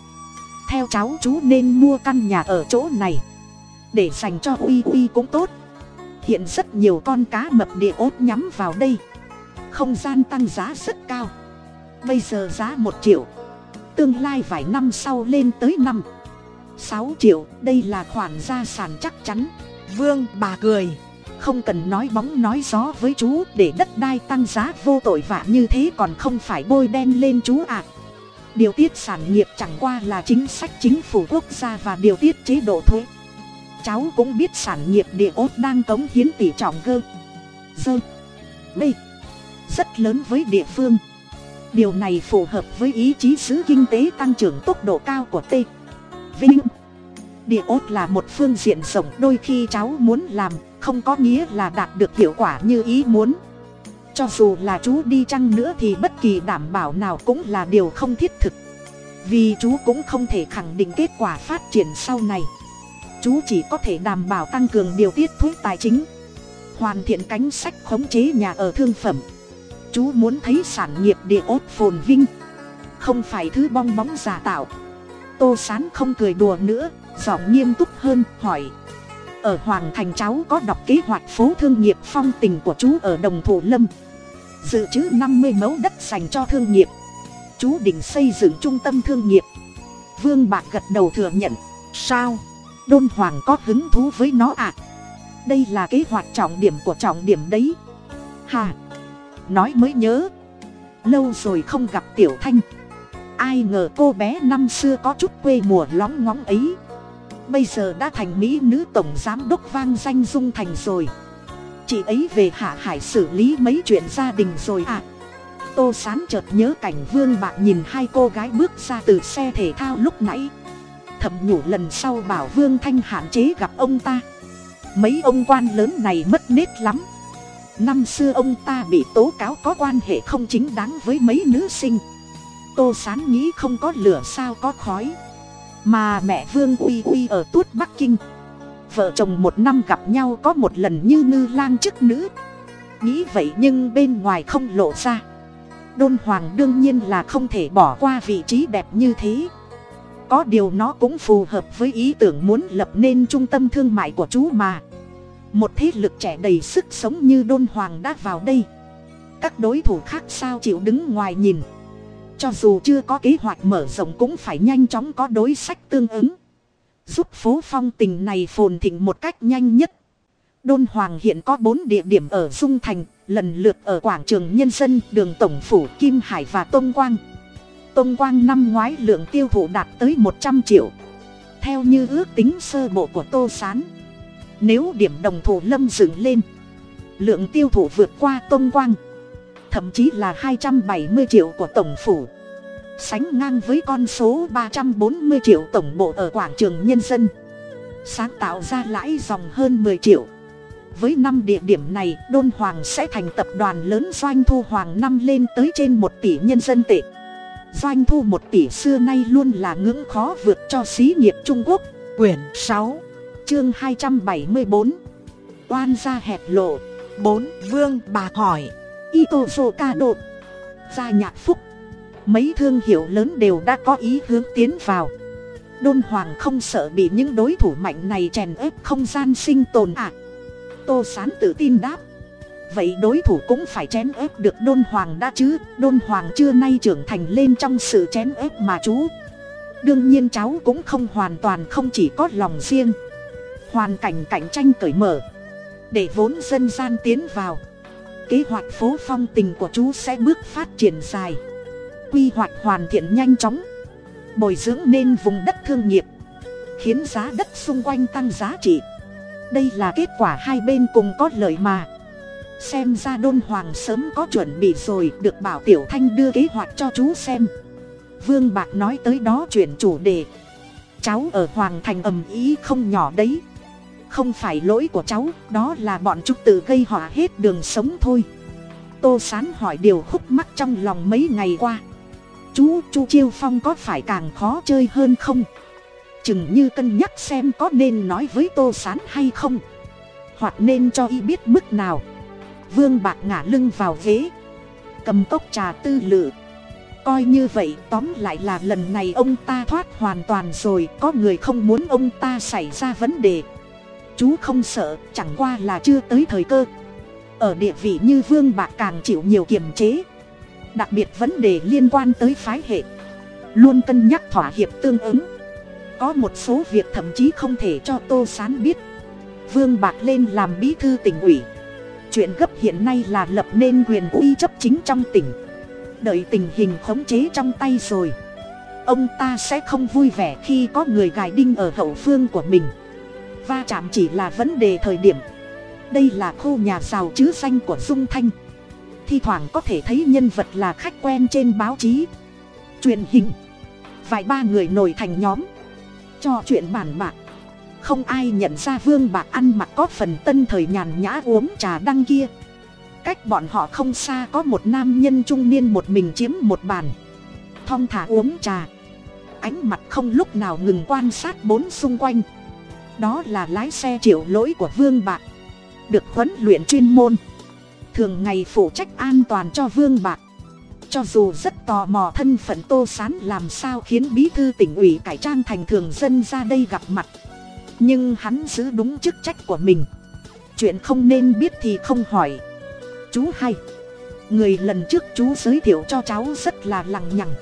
Theo cháu chú nên mua căn nhà ở chỗ này. Để dành cho uy uy cũng tốt. Hiện rất nhiều con cá mập địa ốt nhắm vào đây. Không gian tăng giá rất cao. Bây giờ giá một triệu. Tương lai vài năm sau lên tới năm. Sáu triệu, đây là khoản gia sản chắc chắn. Vương bà cười không cần nói bóng nói gió với chú, để đất đai tăng giá vô tội vạ như thế còn không phải bôi đen lên chú ạ. À điều tiết sản nghiệp chẳng qua là chính sách chính phủ quốc gia và điều tiết chế độ thuế. Cháu cũng biết sản nghiệp địa ốt đang cống hiến tỷ trọng gơ dơ. B rất lớn với địa phương. Điều này phù hợp với ý chí sứ kinh tế tăng trưởng tốc độ cao của t. Vinh địa ốt là một phương diện rộng, đôi khi cháu muốn làm, không có nghĩa là đạt được hiệu quả như ý muốn. Cho dù là chú đi chăng nữa thì bất kỳ đảm bảo nào cũng là điều không thiết thực. Vì chú cũng không thể khẳng định kết quả phát triển sau này. Chú chỉ có thể đảm bảo tăng cường điều tiết thuế tài chính, hoàn thiện cánh sách khống chế nhà ở thương phẩm. Chú muốn thấy sản nghiệp địa ốt phồn vinh, không phải thứ bong bóng giả tạo tô sán không cười đùa nữa, giọng nghiêm túc hơn, hỏi. Ở hoàng thành cháu có đọc kế hoạch phố thương nghiệp phong tình của chú ở đồng thổ lâm. Dự trữ năm mươi mẫu đất dành cho thương nghiệp. Chú định xây dựng trung tâm thương nghiệp. Vương bạc gật đầu thừa nhận. Sao? Đôn hoàng có hứng thú với nó à? Đây là kế hoạch trọng điểm của trọng điểm đấy. Hà! Nói mới nhớ. Lâu rồi không gặp tiểu thanh ai ngờ cô bé năm xưa có chút quê mùa lóng ngóng ấy. Bây giờ đã thành mỹ nữ tổng giám đốc vang danh dung thành rồi. Chị ấy về hạ hải xử lý mấy chuyện gia đình rồi à tô sán chợt nhớ cảnh vương bạc nhìn hai cô gái bước ra từ xe thể thao lúc nãy. Thầm nhủ lần sau bảo vương thanh hạn chế gặp ông ta. Mấy ông quan lớn này mất nết lắm. Năm xưa ông ta bị tố cáo có quan hệ không chính đáng với mấy nữ sinh tô sán nghĩ không có lửa sao có khói. Mà mẹ vương uy uy ở tuốt bắc kinh. Vợ chồng một năm gặp nhau có một lần như ngư lang chức nữ. Nghĩ vậy nhưng bên ngoài không lộ ra. Đôn hoàng đương nhiên là không thể bỏ qua vị trí đẹp như thế. Có điều nó cũng phù hợp với ý tưởng muốn lập nên trung tâm thương mại của chú mà. Một thế lực trẻ đầy sức sống như đôn hoàng đã vào đây. Các đối thủ khác sao chịu đứng ngoài nhìn cho dù chưa có kế hoạch mở rộng cũng phải nhanh chóng có đối sách tương ứng. Giúp phố phong tình này phồn thịnh một cách nhanh nhất. Đôn hoàng hiện có bốn địa điểm ở dung thành, lần lượt ở quảng trường nhân dân, đường tổng phủ, kim hải và tôn quang. Tôn quang năm ngoái lượng tiêu thụ đạt tới một trăm triệu. Theo như ước tính sơ bộ của tô s á n nếu điểm đồng thủ lâm dựng lên, lượng tiêu thụ vượt qua tôn quang thậm chí là hai trăm bảy mươi triệu của tổng phủ. Sánh ngang với con số ba trăm bốn mươi triệu tổng bộ ở quảng trường nhân dân. Sáng tạo ra lãi dòng hơn m ộ ư ơ i triệu. Với năm địa điểm này, đôn hoàng sẽ thành tập đoàn lớn doanh thu hoàng năm lên tới trên một tỷ nhân dân tệ. Doanh thu một tỷ xưa nay luôn là ngưỡng khó vượt cho xí nghiệp trung quốc. Quyển sáu, chương hai trăm bảy mươi bốn. Oan gia hẹp lộ. Bốn, vương bà hỏi ito ca đột gia nhạc phúc. Mấy thương hiệu lớn đều đã có ý hướng tiến vào. Đôn hoàng không sợ bị những đối thủ mạnh này chèn ép không gian sinh tồn ạ. À tô sán tự tin đáp. Vậy đối thủ cũng phải chén ép được đôn hoàng đã chứ? Đôn hoàng chưa nay trưởng thành lên trong sự chén ép mà chú. Đương nhiên cháu cũng không hoàn toàn không chỉ có lòng riêng. Hoàn cảnh cạnh tranh cởi mở. Để vốn dân gian tiến vào kế hoạch phố phong tình của chú sẽ bước phát triển dài. Quy hoạch hoàn thiện nhanh chóng. Bồi dưỡng nên vùng đất thương nghiệp. Khiến giá đất xung quanh tăng giá trị. Đây là kết quả hai bên cùng có lợi mà. Xem ra đôn hoàng sớm có chuẩn bị rồi, được bảo tiểu thanh đưa kế hoạch cho chú xem. Vương bạc nói tới đó chuyển chủ đề. Cháu ở hoàng thành ầm ý không nhỏ đấy không phải lỗi của cháu, đó là bọn chúng tự gây họa hết đường sống thôi. Tô sán hỏi điều khúc mắc trong lòng mấy ngày qua. Chú, chu chiêu phong có phải càng khó chơi hơn không? Chừng như cân nhắc xem có nên nói với tô sán hay không. Hoặc nên cho y biết mức nào. Vương bạc ngả lưng vào ghế. Cầm cốc trà tư lự. Coi như vậy, tóm lại là lần này ông ta thoát hoàn toàn rồi, có người không muốn ông ta xảy ra vấn đề chú không sợ, chẳng qua là chưa tới thời cơ. Ở địa vị như vương bạc càng chịu nhiều kiềm chế. Đặc biệt vấn đề liên quan tới phái hệ. Luôn cân nhắc thỏa hiệp tương ứng. Có một số việc thậm chí không thể cho tô sán biết. Vương bạc lên làm bí thư tỉnh ủy. Chuyện gấp hiện nay là lập nên quyền uy chấp chính trong tỉnh. Đợi tình hình khống chế trong tay rồi. Ông ta sẽ không vui vẻ khi có người gài đinh ở hậu phương của mình va chạm chỉ là vấn đề thời điểm. Đây là khu nhà giàu chứ danh của dung thanh. Thi thoảng có thể thấy nhân vật là khách quen trên báo chí. Truyền hình. Vài ba người nổi thành nhóm. Cho chuyện bàn bạc. Không ai nhận ra vương bạc ăn mặc có phần tân thời nhàn nhã uống trà đăng kia. Cách bọn họ không xa có một nam nhân trung niên một mình chiếm một bàn. Thong thả uống trà. Ánh mặt không lúc nào ngừng quan sát bốn xung quanh đó là lái xe triệu lỗi của vương bạc. Được huấn luyện chuyên môn. Thường ngày phụ trách an toàn cho vương bạc. Cho dù rất tò mò thân phận tô sán làm sao khiến bí thư tỉnh ủy cải trang thành thường dân ra đây gặp mặt. Nhưng hắn giữ đúng chức trách của mình. Chuyện không nên biết thì không hỏi. Chú hay người lần trước chú giới thiệu cho cháu rất là lằng nhằng.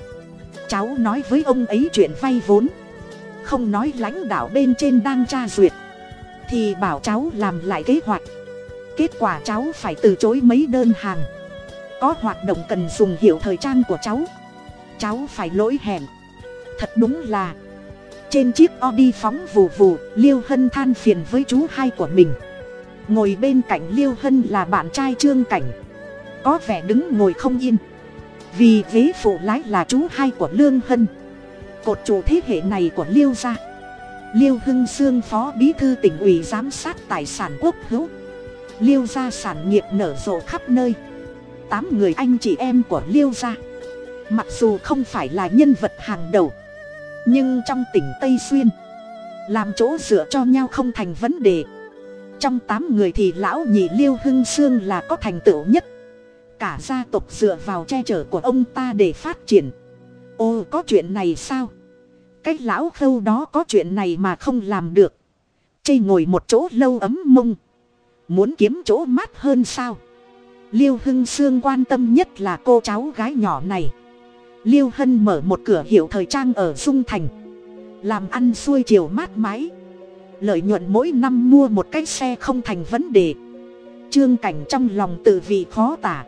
Cháu nói với ông ấy chuyện vay vốn không nói lãnh đạo bên trên đang tra duyệt, thì bảo cháu làm lại kế hoạch. Kết quả cháu phải từ chối mấy đơn hàng. Có hoạt động cần dùng hiểu thời trang của cháu. Cháu phải lỗi hẹn. Thật đúng là, trên chiếc audi phóng vù vù, liêu hân than phiền với chú hai của mình. Ngồi bên cạnh liêu hân là bạn trai trương cảnh. Có vẻ đứng ngồi không yên. Vì ghế phụ lái là chú hai của lương hân cột trụ thế hệ này của liêu gia. Liêu hưng sương phó bí thư tỉnh ủy giám sát tài sản quốc hữu. Liêu gia sản nghiệp nở rộ khắp nơi. Tám người anh chị em của liêu gia. Mặc dù không phải là nhân vật hàng đầu, nhưng trong tỉnh tây xuyên, làm chỗ dựa cho nhau không thành vấn đề. Trong tám người thì lão nhị liêu hưng sương là có thành tựu nhất. Cả gia tộc dựa vào che chở của ông ta để phát triển ô, có chuyện này sao? Cái lão khâu đó có chuyện này mà không làm được. Chê ngồi một chỗ lâu ấm mông. Muốn kiếm chỗ mát hơn sao? Liêu hưng sương quan tâm nhất là cô cháu gái nhỏ này. Liêu hân mở một cửa hiệu thời trang ở dung thành. Làm ăn xuôi chiều mát mái. Lợi nhuận mỗi năm mua một cái xe không thành vấn đề. Trương cảnh trong lòng tự vị khó tả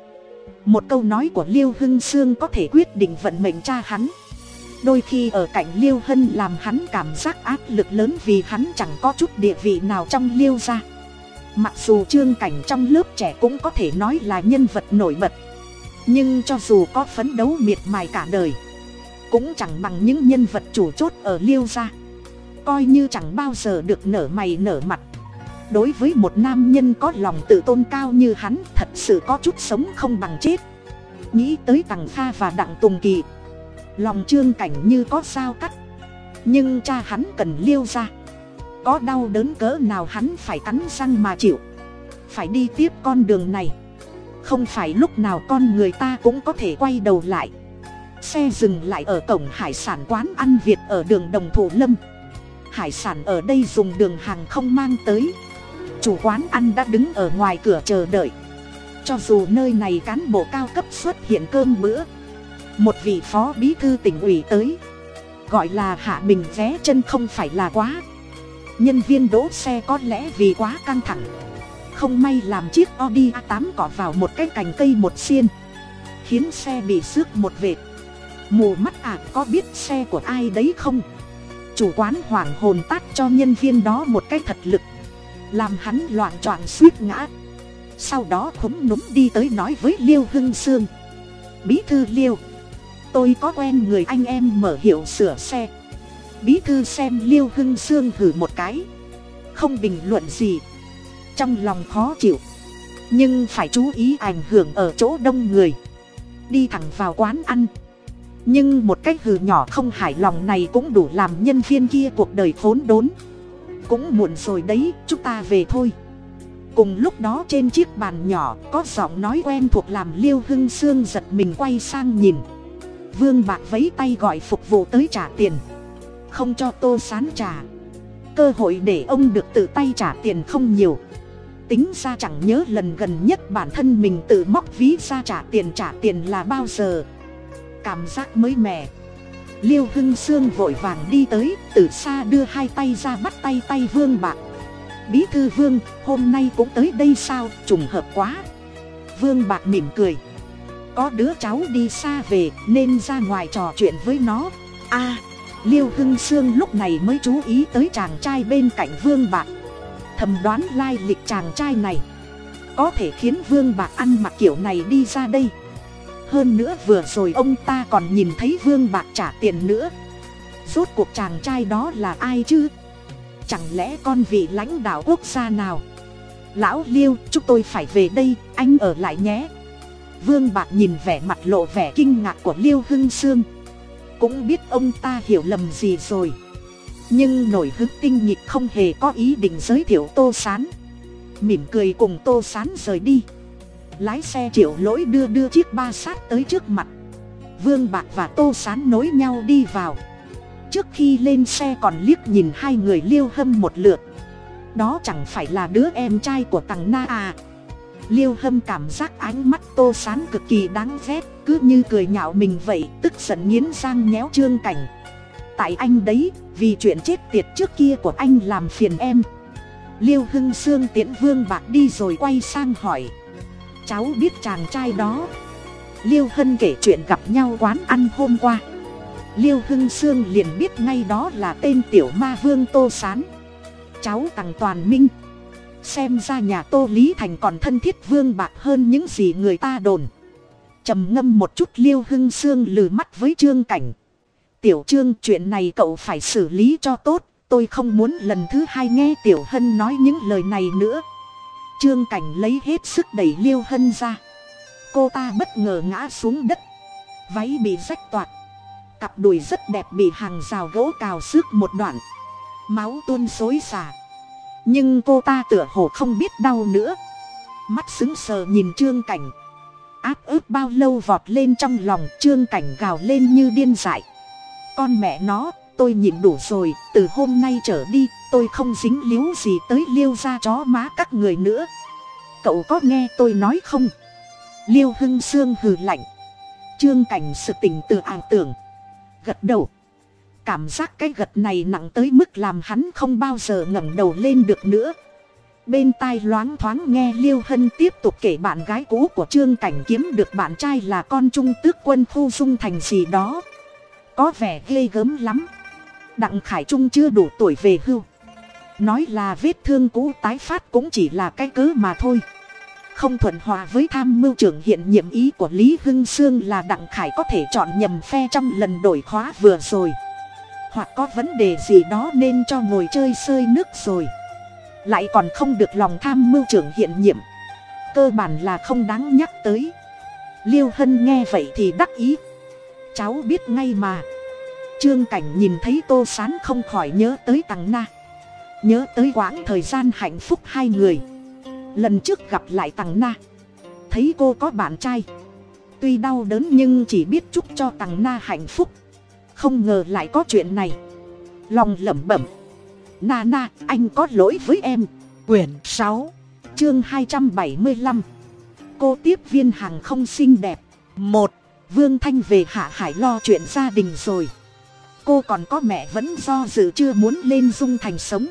một câu nói của liêu hưng sương có thể quyết định vận mệnh cha hắn. Đôi khi ở cạnh liêu hân làm hắn cảm giác áp lực lớn vì hắn chẳng có chút địa vị nào trong liêu gia. Mặc dù trương cảnh trong lớp trẻ cũng có thể nói là nhân vật nổi bật, nhưng cho dù có phấn đấu miệt mài cả đời, cũng chẳng bằng những nhân vật chủ chốt ở liêu gia. Coi như chẳng bao giờ được nở mày nở mặt đối với một nam nhân có lòng tự tôn cao như hắn, thật sự có chút sống không bằng chết. Nghĩ tới tằng kha và đặng tùng kỳ, lòng trương cảnh như có sao cắt. Nhưng cha hắn cần liêu ra. Có đau đớn cỡ nào hắn phải cắn răng mà chịu. Phải đi tiếp con đường này. Không phải lúc nào con người ta cũng có thể quay đầu lại. Xe dừng lại ở cổng hải sản quán ăn việt ở đường đồng thủ lâm. Hải sản ở đây dùng đường hàng không mang tới chủ quán ăn đã đứng ở ngoài cửa chờ đợi. Cho dù nơi này cán bộ cao cấp xuất hiện cơm bữa, một vị phó bí thư tỉnh ủy tới, gọi là hạ mình vé chân không phải là quá. Nhân viên đỗ xe có lẽ vì quá căng thẳng, không may làm chiếc audi a 8 cỏ vào một cái cành cây một xiên, khiến xe bị xước một vệt. Mù mắt à có biết xe của ai đấy không? Chủ quán hoảng hồn tát cho nhân viên đó một cái thật lực làm hắn loạn choạng suýt ngã. Sau đó khúm núm đi tới nói với liêu hưng sương. Bí thư liêu, tôi có quen người anh em mở hiệu sửa xe. Bí thư xem liêu hưng sương hử một cái. Không bình luận gì, trong lòng khó chịu. Nhưng phải chú ý ảnh hưởng ở chỗ đông người. Đi thẳng vào quán ăn. Nhưng một cái hừ nhỏ không hài lòng này cũng đủ làm nhân viên kia cuộc đời khốn đốn cũng muộn rồi đấy, chúng ta về thôi. Cùng lúc đó trên chiếc bàn nhỏ, có giọng nói quen thuộc làm liêu hưng sương giật mình quay sang nhìn. Vương bạc vấy tay gọi phục vụ tới trả tiền. Không cho tô sán trả cơ hội để ông được tự tay trả tiền không nhiều. Tính ra chẳng nhớ lần gần nhất bản thân mình tự móc ví ra trả tiền trả tiền là bao giờ. Cảm giác mới mẻ liêu hưng sương vội vàng đi tới, từ xa đưa hai tay ra bắt tay tay vương bạc. Bí thư vương, hôm nay cũng tới đây sao, trùng hợp quá. Vương bạc mỉm cười. Có đứa cháu đi xa về, nên ra ngoài trò chuyện với nó. A, liêu hưng sương lúc này mới chú ý tới chàng trai bên cạnh vương bạc. Thầm đoán lai lịch chàng trai này. Có thể khiến vương bạc ăn mặc kiểu này đi ra đây hơn nữa vừa rồi ông ta còn nhìn thấy vương bạc trả tiền nữa. Rốt cuộc chàng trai đó là ai chứ? Chẳng lẽ con vị lãnh đạo quốc gia nào? Lão liêu, chúng tôi phải về đây, anh ở lại nhé. Vương bạc nhìn vẻ mặt lộ vẻ kinh ngạc của liêu hưng sương. Cũng biết ông ta hiểu lầm gì rồi. Nhưng nổi hứng tinh nhịp không hề có ý định giới thiệu tô s á n mỉm cười cùng tô s á n rời đi lái xe triệu lỗi đưa đưa chiếc ba sát tới trước mặt. Vương bạc và tô sán nối nhau đi vào. Trước khi lên xe còn liếc nhìn hai người liêu hâm một lượt. Đó chẳng phải là đứa em trai của tằng na à. Liêu hâm cảm giác ánh mắt tô sán cực kỳ đáng ghét, cứ như cười nhạo mình vậy, tức giận nghiến răng nhéo trương cảnh. Tại anh đấy, vì chuyện chết tiệt trước kia của anh làm phiền em. Liêu hưng sương tiễn vương bạc đi rồi quay sang hỏi cháu biết chàng trai đó. Liêu hân kể chuyện gặp nhau quán ăn hôm qua. Liêu hưng sương liền biết ngay đó là tên tiểu ma vương tô sán. cháu tằng toàn minh. Xem ra nhà tô lý thành còn thân thiết vương bạc hơn những gì người ta đồn. Trầm ngâm một chút liêu hưng sương lừ mắt với trương cảnh. Tiểu trương, chuyện này cậu phải xử lý cho tốt, tôi không muốn lần thứ hai nghe tiểu hân nói những lời này nữa trương cảnh lấy hết sức đẩy liêu hân ra. Cô ta bất ngờ ngã xuống đất. Váy bị rách toạc. Cặp đùi rất đẹp bị hàng rào gỗ cào xước một đoạn. Máu tuôn xối xả. Nhưng cô ta tựa hồ không biết đau nữa. Mắt xứng sờ nhìn trương cảnh. Áp ức bao lâu vọt lên trong lòng trương cảnh gào lên như điên dại. Con mẹ nó tôi nhìn đủ rồi, từ hôm nay trở đi, tôi không dính líu gì tới liêu ra chó má các người nữa. Cậu có nghe tôi nói không? Liêu hưng sương hừ lạnh. Trương cảnh sự tình từ ảo tưởng. Gật đầu. Cảm giác cái gật này nặng tới mức làm hắn không bao giờ ngẩng đầu lên được nữa. Bên tai loáng thoáng nghe liêu hân tiếp tục kể bạn gái cũ của trương cảnh kiếm được bạn trai là con trung tước quân khu dung thành gì đó. Có vẻ ghê gớm lắm đặng khải trung chưa đủ tuổi về hưu. Nói là vết thương cũ tái phát cũng chỉ là cái cớ mà thôi. Không thuận hòa với tham mưu trưởng hiện nhiệm ý của lý hưng sương là đặng khải có thể chọn nhầm phe trong lần đổi khóa vừa rồi. Hoặc có vấn đề gì đó nên cho ngồi chơi sơi nước rồi. Lại còn không được lòng tham mưu trưởng hiện nhiệm. Cơ bản là không đáng nhắc tới. Liêu hân nghe vậy thì đắc ý. Cháu biết ngay mà trương cảnh nhìn thấy tô sán không khỏi nhớ tới tằng na. Nhớ tới quãng thời gian hạnh phúc hai người. Lần trước gặp lại tằng na. Thấy cô có bạn trai. Tuy đau đớn nhưng chỉ biết chúc cho tằng na hạnh phúc. Không ngờ lại có chuyện này. Lòng lẩm bẩm. Na na, anh có lỗi với em. Quyển sáu, chương hai trăm bảy mươi lăm. Cô tiếp viên hàng không xinh đẹp. Một, vương thanh về hạ hải lo chuyện gia đình rồi cô còn có mẹ vẫn do dự chưa muốn lên dung thành sống.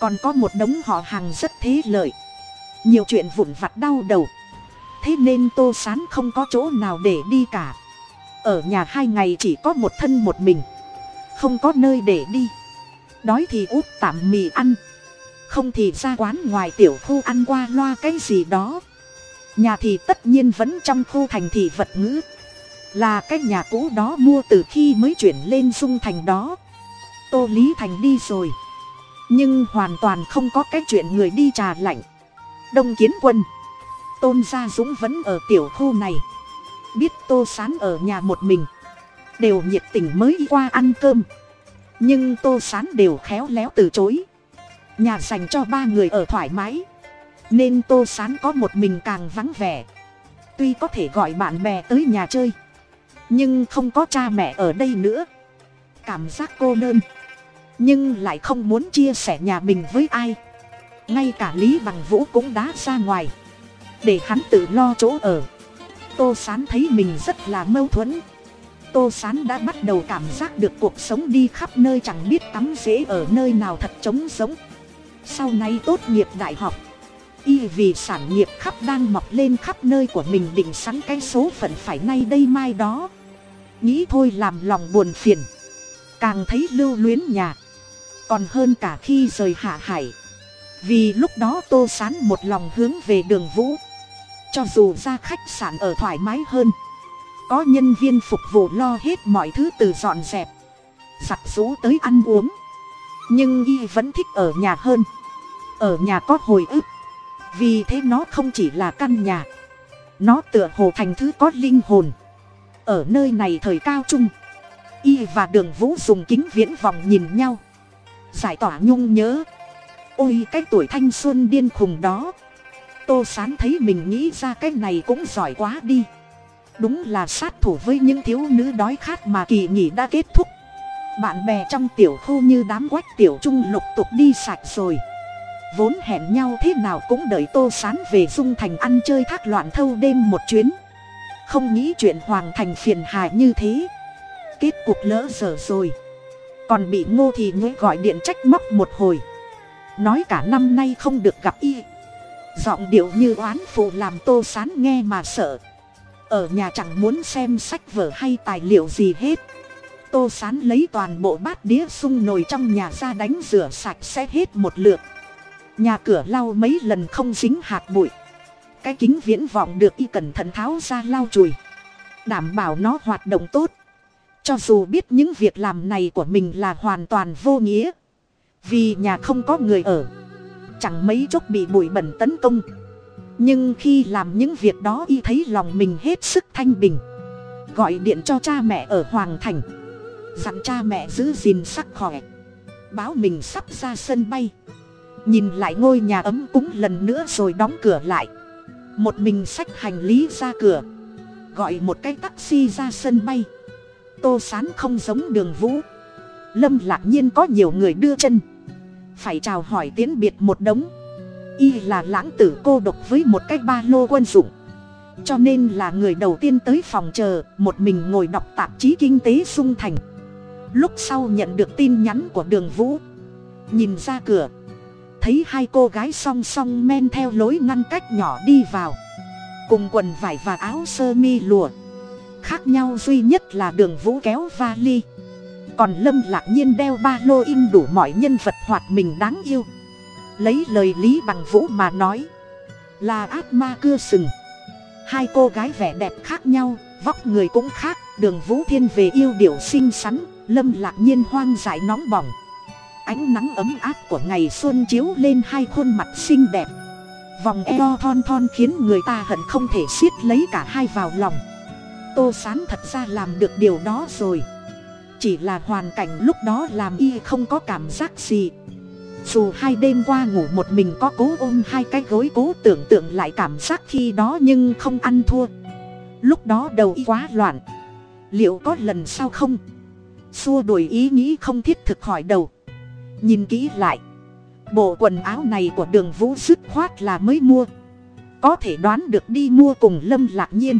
Còn có một đống họ hàng rất thế lợi. Nhiều chuyện vụn vặt đau đầu. Thế nên tô sán không có chỗ nào để đi cả. Ở nhà hai ngày chỉ có một thân một mình. Không có nơi để đi. Đói thì út tạm mì ăn. Không thì ra quán ngoài tiểu khu ăn qua loa cái gì đó. Nhà thì tất nhiên vẫn trong khu thành thị vật ngữ là cái nhà cũ đó mua từ khi mới chuyển lên dung thành đó. Tô lý thành đi rồi. Nhưng hoàn toàn không có cái chuyện người đi trà lạnh. Đông kiến quân, tôn gia dũng vẫn ở tiểu khu này. Biết tô sán ở nhà một mình. Đều nhiệt tình mới qua ăn cơm. Nhưng tô sán đều khéo léo từ chối. Nhà dành cho ba người ở thoải mái. Nên tô sán có một mình càng vắng vẻ. Tuy có thể gọi bạn bè tới nhà chơi nhưng không có cha mẹ ở đây nữa. Cảm giác cô đơn. Nhưng lại không muốn chia sẻ nhà mình với ai. Ngay cả lý bằng vũ cũng đã ra ngoài. Để hắn tự lo chỗ ở. Tô sán thấy mình rất là mâu thuẫn. Tô sán đã bắt đầu cảm giác được cuộc sống đi khắp nơi chẳng biết tắm dễ ở nơi nào thật trống sống sau này tốt nghiệp đại học, y vì sản nghiệp khắp đang mọc lên khắp nơi của mình định sẵn cái số phận phải nay đây mai đó nghĩ thôi làm lòng buồn phiền. Càng thấy lưu luyến nhà. Còn hơn cả khi rời hạ hải. Vì lúc đó tô sán một lòng hướng về đường vũ. Cho dù ra khách sạn ở thoải mái hơn. Có nhân viên phục vụ lo hết mọi thứ từ dọn dẹp. Giặt rũ tới ăn uống. Nhưng y vẫn thích ở nhà hơn. Ở nhà có hồi ức. Vì thế nó không chỉ là căn nhà. Nó tựa hồ thành thứ có linh hồn ở nơi này thời cao trung, y và đường vũ dùng kính viễn vòng nhìn nhau. Giải tỏa nhung nhớ. Ôi, cái tuổi thanh xuân điên khùng đó. Tô sán thấy mình nghĩ ra cái này cũng giỏi quá đi. Đúng là sát thủ với những thiếu nữ đói khát mà kỳ nghỉ đã kết thúc. Bạn bè trong tiểu khu như đám quách tiểu trung lục tục đi sạch rồi. Vốn hẹn nhau thế nào cũng đợi tô sán về dung thành ăn chơi thác loạn thâu đêm một chuyến không nghĩ chuyện hoàng thành phiền hà như thế. Kết cuộc lỡ dở rồi. Còn bị ngô thì nhuế gọi điện trách móc một hồi. Nói cả năm nay không được gặp y. Giọng điệu như oán phụ làm tô sán nghe mà sợ. Ở nhà chẳng muốn xem sách vở hay tài liệu gì hết. Tô sán lấy toàn bộ bát đĩa sung nồi trong nhà ra đánh rửa sạch sẽ hết một lượt. Nhà cửa lau mấy lần không dính hạt bụi cái kính viễn vọng được y cẩn thận tháo ra lau chùi, đảm bảo nó hoạt động tốt. Cho dù biết những việc làm này của mình là hoàn toàn vô nghĩa, vì nhà không có người ở, chẳng mấy chốc bị bụi bẩn tấn công. Nhưng khi làm những việc đó y thấy lòng mình hết sức thanh bình, gọi điện cho cha mẹ ở hoàng thành, dặn cha mẹ giữ gìn sắc khỏe, báo mình sắp ra sân bay. Nhìn lại ngôi nhà ấm cúng lần nữa rồi đóng cửa lại một mình xách hành lý ra cửa. Gọi một cái taxi ra sân bay. Tô sán không giống đường vũ. Lâm lạc nhiên có nhiều người đưa chân. Phải chào hỏi tiến biệt một đống. Y là lãng tử cô độc với một cái ba lô quân dụng. Cho nên là người đầu tiên tới phòng chờ, một mình ngồi đọc tạp chí kinh tế sung thành. Lúc sau nhận được tin nhắn của đường vũ. Nhìn ra cửa thấy hai cô gái song song men theo lối ngăn cách nhỏ đi vào. Cùng quần vải và áo sơ mi lùa khác nhau duy nhất là đường vũ kéo vali. Còn lâm lạc nhiên đeo ba lô in đủ mọi nhân vật hoạt mình đáng yêu. Lấy lời lý bằng vũ mà nói, là ác ma cưa sừng. Hai cô gái vẻ đẹp khác nhau, vóc người cũng khác. Đường vũ thiên về yêu điệu xinh xắn. Lâm lạc nhiên hoang dại nóng bỏng ánh nắng ấm áp của ngày xuân chiếu lên hai khuôn mặt xinh đẹp. Vòng eo thon thon khiến người ta hận không thể siết lấy cả hai vào lòng. Tô sán thật ra làm được điều đó rồi. Chỉ là hoàn cảnh lúc đó làm y không có cảm giác gì. Dù hai đêm qua ngủ một mình có cố ôm hai cái gối cố tưởng tượng lại cảm giác khi đó nhưng không ăn thua. Lúc đó đầu y quá loạn. Liệu có lần sau không? Xua đuổi ý nghĩ không thiết thực hỏi đầu nhìn kỹ lại. Bộ quần áo này của đường vũ dứt khoát là mới mua. Có thể đoán được đi mua cùng lâm lạc nhiên.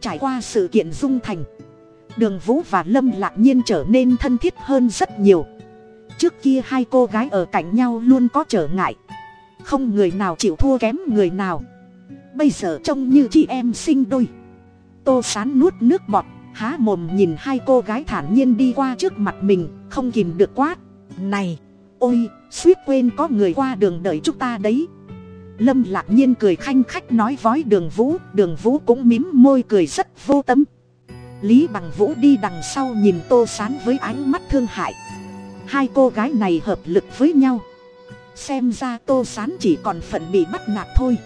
Trải qua sự kiện dung thành, đường vũ và lâm lạc nhiên trở nên thân thiết hơn rất nhiều. Trước kia hai cô gái ở cạnh nhau luôn có trở ngại. Không người nào chịu thua kém người nào. Bây giờ trông như chị em sinh đôi. Tô sán nuốt nước bọt, há mồm nhìn hai cô gái thản nhiên đi qua trước mặt mình, không kìm được quát này, ôi, suýt quên có người qua đường đợi chúng ta đấy. Lâm lạc nhiên cười khanh khách nói vói đường vũ đường vũ cũng mím môi cười rất vô tâm. Lý bằng vũ đi đằng sau nhìn tô sán với ánh mắt thương hại. Hai cô gái này hợp lực với nhau. Xem ra tô sán chỉ còn phận bị bắt nạt thôi.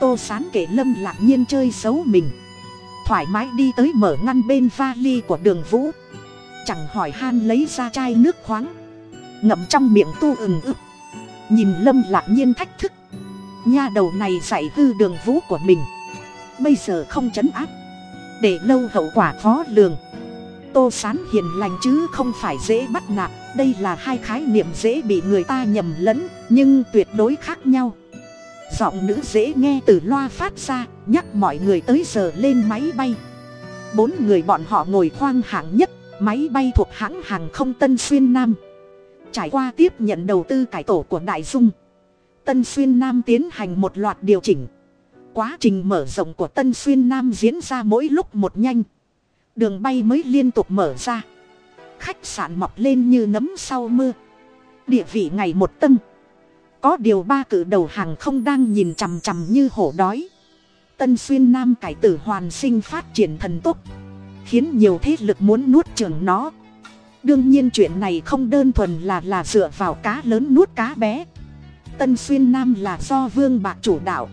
Tô sán kể lâm lạc nhiên chơi xấu mình. Thoải mái đi tới mở ngăn bên vali của đường vũ. Chẳng hỏi han lấy ra chai nước khoáng ngậm trong miệng tu ừng ức nhìn lâm lạc nhiên thách thức. Nha đầu này dạy hư đường vũ của mình. Bây giờ không chấn áp. Để lâu hậu quả khó lường. Tô sán hiền lành chứ không phải dễ bắt nạt. Đây là hai khái niệm dễ bị người ta nhầm lẫn, nhưng tuyệt đối khác nhau. Giọng nữ dễ nghe từ loa phát ra, nhắc mọi người tới giờ lên máy bay. Bốn người bọn họ ngồi khoang hạng nhất, máy bay thuộc hãng hàng không tân xuyên nam trải qua tiếp nhận đầu tư cải tổ của đại dung, tân xuyên nam tiến hành một loạt điều chỉnh. Quá trình mở rộng của tân xuyên nam diễn ra mỗi lúc một nhanh. Đường bay mới liên tục mở ra. Khách sạn mọc lên như nấm sau mưa. Địa vị ngày một tân có điều ba cử đầu hàng không đang nhìn chằm chằm như hổ đói. Tân xuyên nam cải tử hoàn sinh phát triển thần tốc, khiến nhiều thế lực muốn nuốt trường nó đương nhiên chuyện này không đơn thuần là là dựa vào cá lớn nuốt cá bé. Tân xuyên nam là do vương bạc chủ đạo.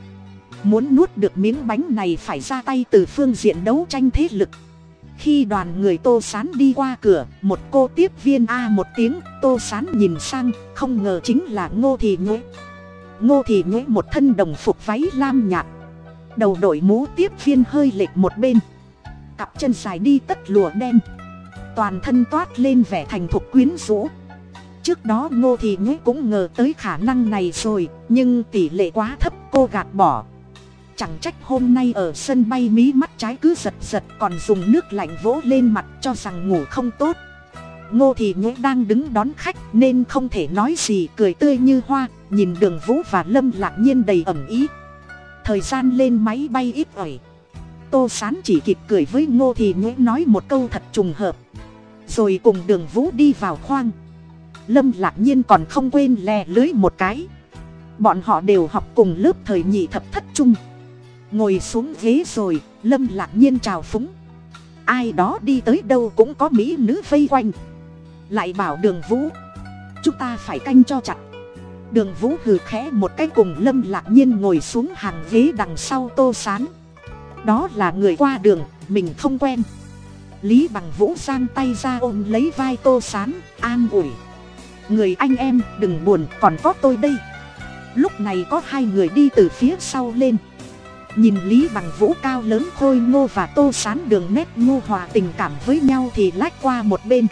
Muốn nuốt được miếng bánh này phải ra tay từ phương diện đấu tranh thế lực. Khi đoàn người tô sán đi qua cửa, một cô tiếp viên a một tiếng, tô sán nhìn sang, không ngờ chính là ngô thị nhuế. Ngô thị nhuế một thân đồng phục váy lam nhạt. Đầu đội mũ tiếp viên hơi lệch một bên. Cặp chân dài đi tất lùa đen toàn thân toát lên vẻ thành thục quyến rũ. Trước đó ngô thị nhuế cũng ngờ tới khả năng này rồi, nhưng tỷ lệ quá thấp, cô gạt bỏ. Chẳng trách hôm nay ở sân bay mí mắt trái cứ giật giật, còn dùng nước lạnh vỗ lên mặt cho rằng ngủ không tốt. Ngô thị nhễ đang đứng đón khách nên không thể nói gì, cười tươi như hoa, nhìn đường vũ và lâm lạc nhiên đầy ẩm ý. Thời gian lên máy bay ít ỏi. Tô sán chỉ kịp cười với ngô thị nhễ nói một câu thật trùng hợp rồi cùng đường vũ đi vào khoang. Lâm lạc nhiên còn không quên lè lưới một cái. Bọn họ đều học cùng lớp thời nhị thập thất trung. Ngồi xuống ghế rồi, lâm lạc nhiên chào phúng. Ai đó đi tới đâu cũng có mỹ nữ vây quanh. Lại bảo đường vũ, chúng ta phải canh cho chặt. Đường vũ hừ khẽ một cái cùng lâm lạc nhiên ngồi xuống hàng ghế đằng sau tô sán. Đó là người qua đường, mình không quen lý bằng vũ giang tay ra ôm lấy vai tô sán, an ủi. Người anh em, đừng buồn, còn có tôi đây. Lúc này có hai người đi từ phía sau lên. Nhìn lý bằng vũ cao lớn khôi ngô và tô sán đường nét nhu hòa tình cảm với nhau thì lách qua một bên.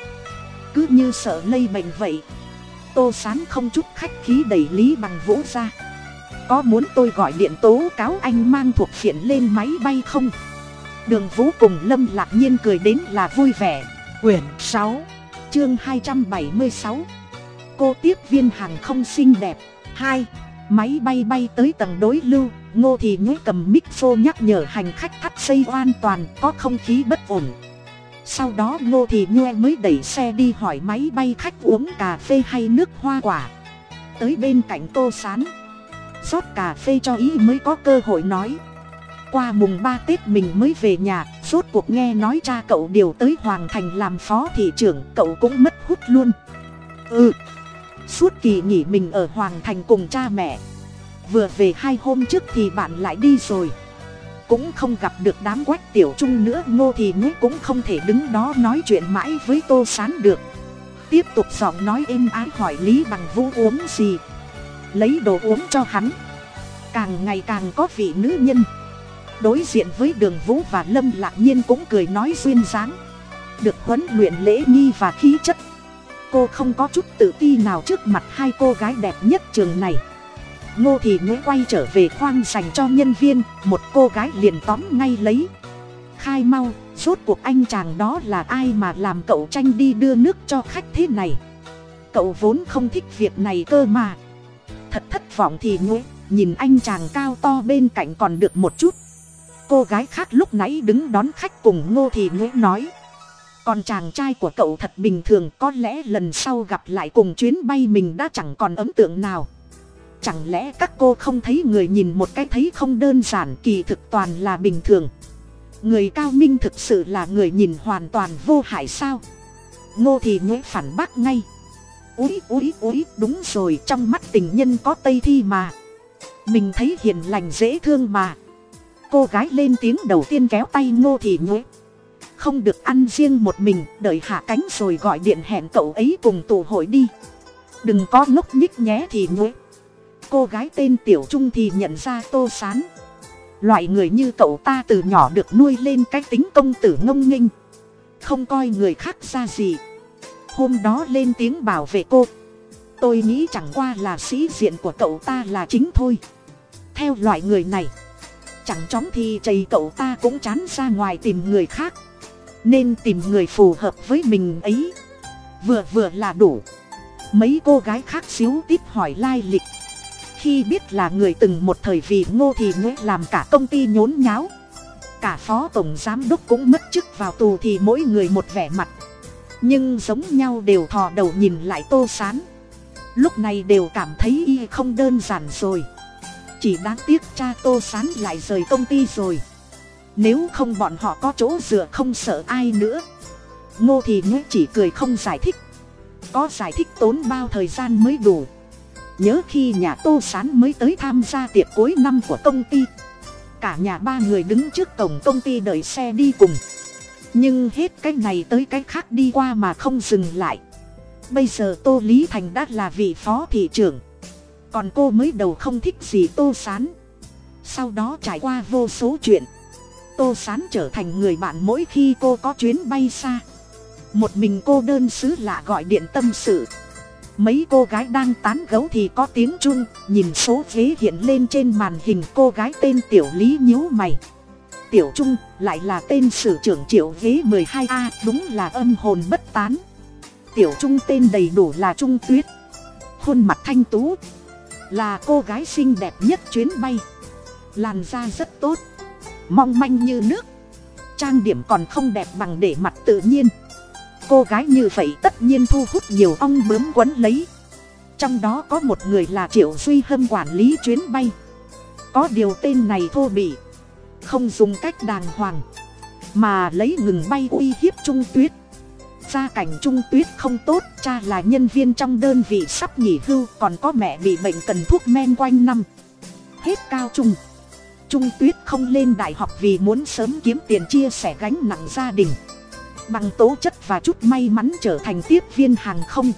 Cứ như sợ lây bệnh vậy. Tô sán không chút khách khí đẩy lý bằng vũ ra. Có muốn tôi gọi điện tố cáo anh mang thuộc phiện lên máy bay không? Đường vũ cùng lâm lạc nhiên cười đến là vui vẻ. Quyển sáu, chương hai trăm bảy mươi sáu. Cô tiếp viên hàng không xinh đẹp. Hai, máy bay bay tới tầng đối lưu. Ngô thì nhúi cầm mic phô nhắc nhở hành khách thắt dây an toàn, có không khí bất ổn. Sau đó ngô thì nhoe mới đẩy xe đi hỏi máy bay khách uống cà phê hay nước hoa quả. Tới bên cạnh tô sán, rót cà phê cho ý mới có cơ hội nói qua mùng ba tết mình mới về nhà, rốt cuộc nghe nói cha cậu điều tới hoàng thành làm phó thị trưởng, cậu cũng mất hút luôn. Ừ. Suốt kỳ nghỉ mình ở hoàng thành cùng cha mẹ. Vừa về hai hôm trước thì bạn lại đi rồi. Cũng không gặp được đám quách tiểu trung nữa, ngô thì nhúc cũng không thể đứng đó nói chuyện mãi với tô sán được. Tiếp tục giọng nói êm ái hỏi lý bằng vũ uống gì? Lấy đồ uống cho hắn. Càng ngày càng có vị nữ nhân đối diện với đường vũ và lâm lạc nhiên cũng cười nói duyên dáng. Được huấn luyện lễ nghi và khí chất. Cô không có chút tự ti nào trước mặt hai cô gái đẹp nhất trường này. Ngô thì nhuế quay trở về khoang dành cho nhân viên, một cô gái liền tóm ngay lấy. Khai mau, rốt cuộc anh chàng đó là ai mà làm cậu tranh đi đưa nước cho khách thế này? Cậu vốn không thích việc này cơ mà. Thật thất vọng thì nhuế nhìn anh chàng cao to bên cạnh còn được một chút cô gái khác lúc nãy đứng đón khách cùng ngô thì nhuế nói còn chàng trai của cậu thật bình thường, có lẽ lần sau gặp lại cùng chuyến bay mình đã chẳng còn ấn tượng nào. Chẳng lẽ các cô không thấy người nhìn một cái thấy không đơn giản, kỳ thực toàn là bình thường? Người cao minh thực sự là người nhìn hoàn toàn vô hại sao? Ngô thì nhuế phản bác ngay, úi úi úi, đúng rồi, trong mắt tình nhân có tây thi mà. Mình thấy hiền lành dễ thương mà cô gái lên tiếng đầu tiên kéo tay ngô thì nhuế. Không được ăn riêng một mình, đợi hạ cánh rồi gọi điện hẹn cậu ấy cùng tụ hội đi. Đừng có ngốc nhích nhé thì nhuế. Cô gái tên tiểu trung thì nhận ra tô sán. Loại người như cậu ta từ nhỏ được nuôi lên cái tính công tử ngông nghênh. Không coi người khác ra gì. Hôm đó lên tiếng bảo vệ cô. Tôi nghĩ chẳng qua là sĩ diện của cậu ta là chính thôi. Theo loại người này chẳng chóng thì chầy cậu ta cũng chán ra ngoài tìm người khác. Nên tìm người phù hợp với mình ấy. Vừa vừa là đủ. Mấy cô gái khác xíu tít hỏi lai lịch. Khi biết là người từng một thời vì ngô thì nguyễn làm cả công ty nhốn nháo. Cả phó tổng giám đốc cũng mất chức vào tù thì mỗi người một vẻ mặt. Nhưng giống nhau đều thò đầu nhìn lại tô sán. Lúc này đều cảm thấy y không đơn giản rồi chỉ đáng tiếc cha tô sán lại rời công ty rồi. Nếu không bọn họ có chỗ dựa không sợ ai nữa. Ngô thì nhớ chỉ cười không giải thích. Có giải thích tốn bao thời gian mới đủ. Nhớ khi nhà tô sán mới tới tham gia tiệc cuối năm của công ty. Cả nhà ba người đứng trước cổng công ty đợi xe đi cùng. Nhưng hết cái này tới cái khác đi qua mà không dừng lại. Bây giờ tô lý thành đã là vị phó thị trưởng còn cô mới đầu không thích gì tô sán. Sau đó trải qua vô số chuyện, tô sán trở thành người bạn mỗi khi cô có chuyến bay xa. Một mình cô đơn xứ lạ gọi điện tâm sự. Mấy cô gái đang tán gấu thì có tiếng chung nhìn số ghế hiện lên trên màn hình cô gái tên tiểu lý nhíu mày. Tiểu trung lại là tên sử trưởng triệu ghế mười hai a, đúng là âm hồn bất tán. Tiểu trung tên đầy đủ là trung tuyết. Khuôn mặt thanh tú là cô gái xinh đẹp nhất chuyến bay. Làn da rất tốt, mong manh như nước. Trang điểm còn không đẹp bằng để mặt tự nhiên. Cô gái như vậy tất nhiên thu hút nhiều ong bướm quấn lấy. Trong đó có một người là triệu duy hâm quản lý chuyến bay. Có điều tên này thô bỉ, không dùng cách đàng hoàng, mà lấy ngừng bay uy hiếp trung tuyết gia cảnh trung tuyết không tốt, cha là nhân viên trong đơn vị sắp nghỉ hưu, còn có mẹ bị bệnh cần thuốc men quanh năm. Hết cao trung. Trung tuyết không lên đại học vì muốn sớm kiếm tiền chia sẻ gánh nặng gia đình. Bằng tố chất và chút may mắn trở thành tiếp viên hàng không.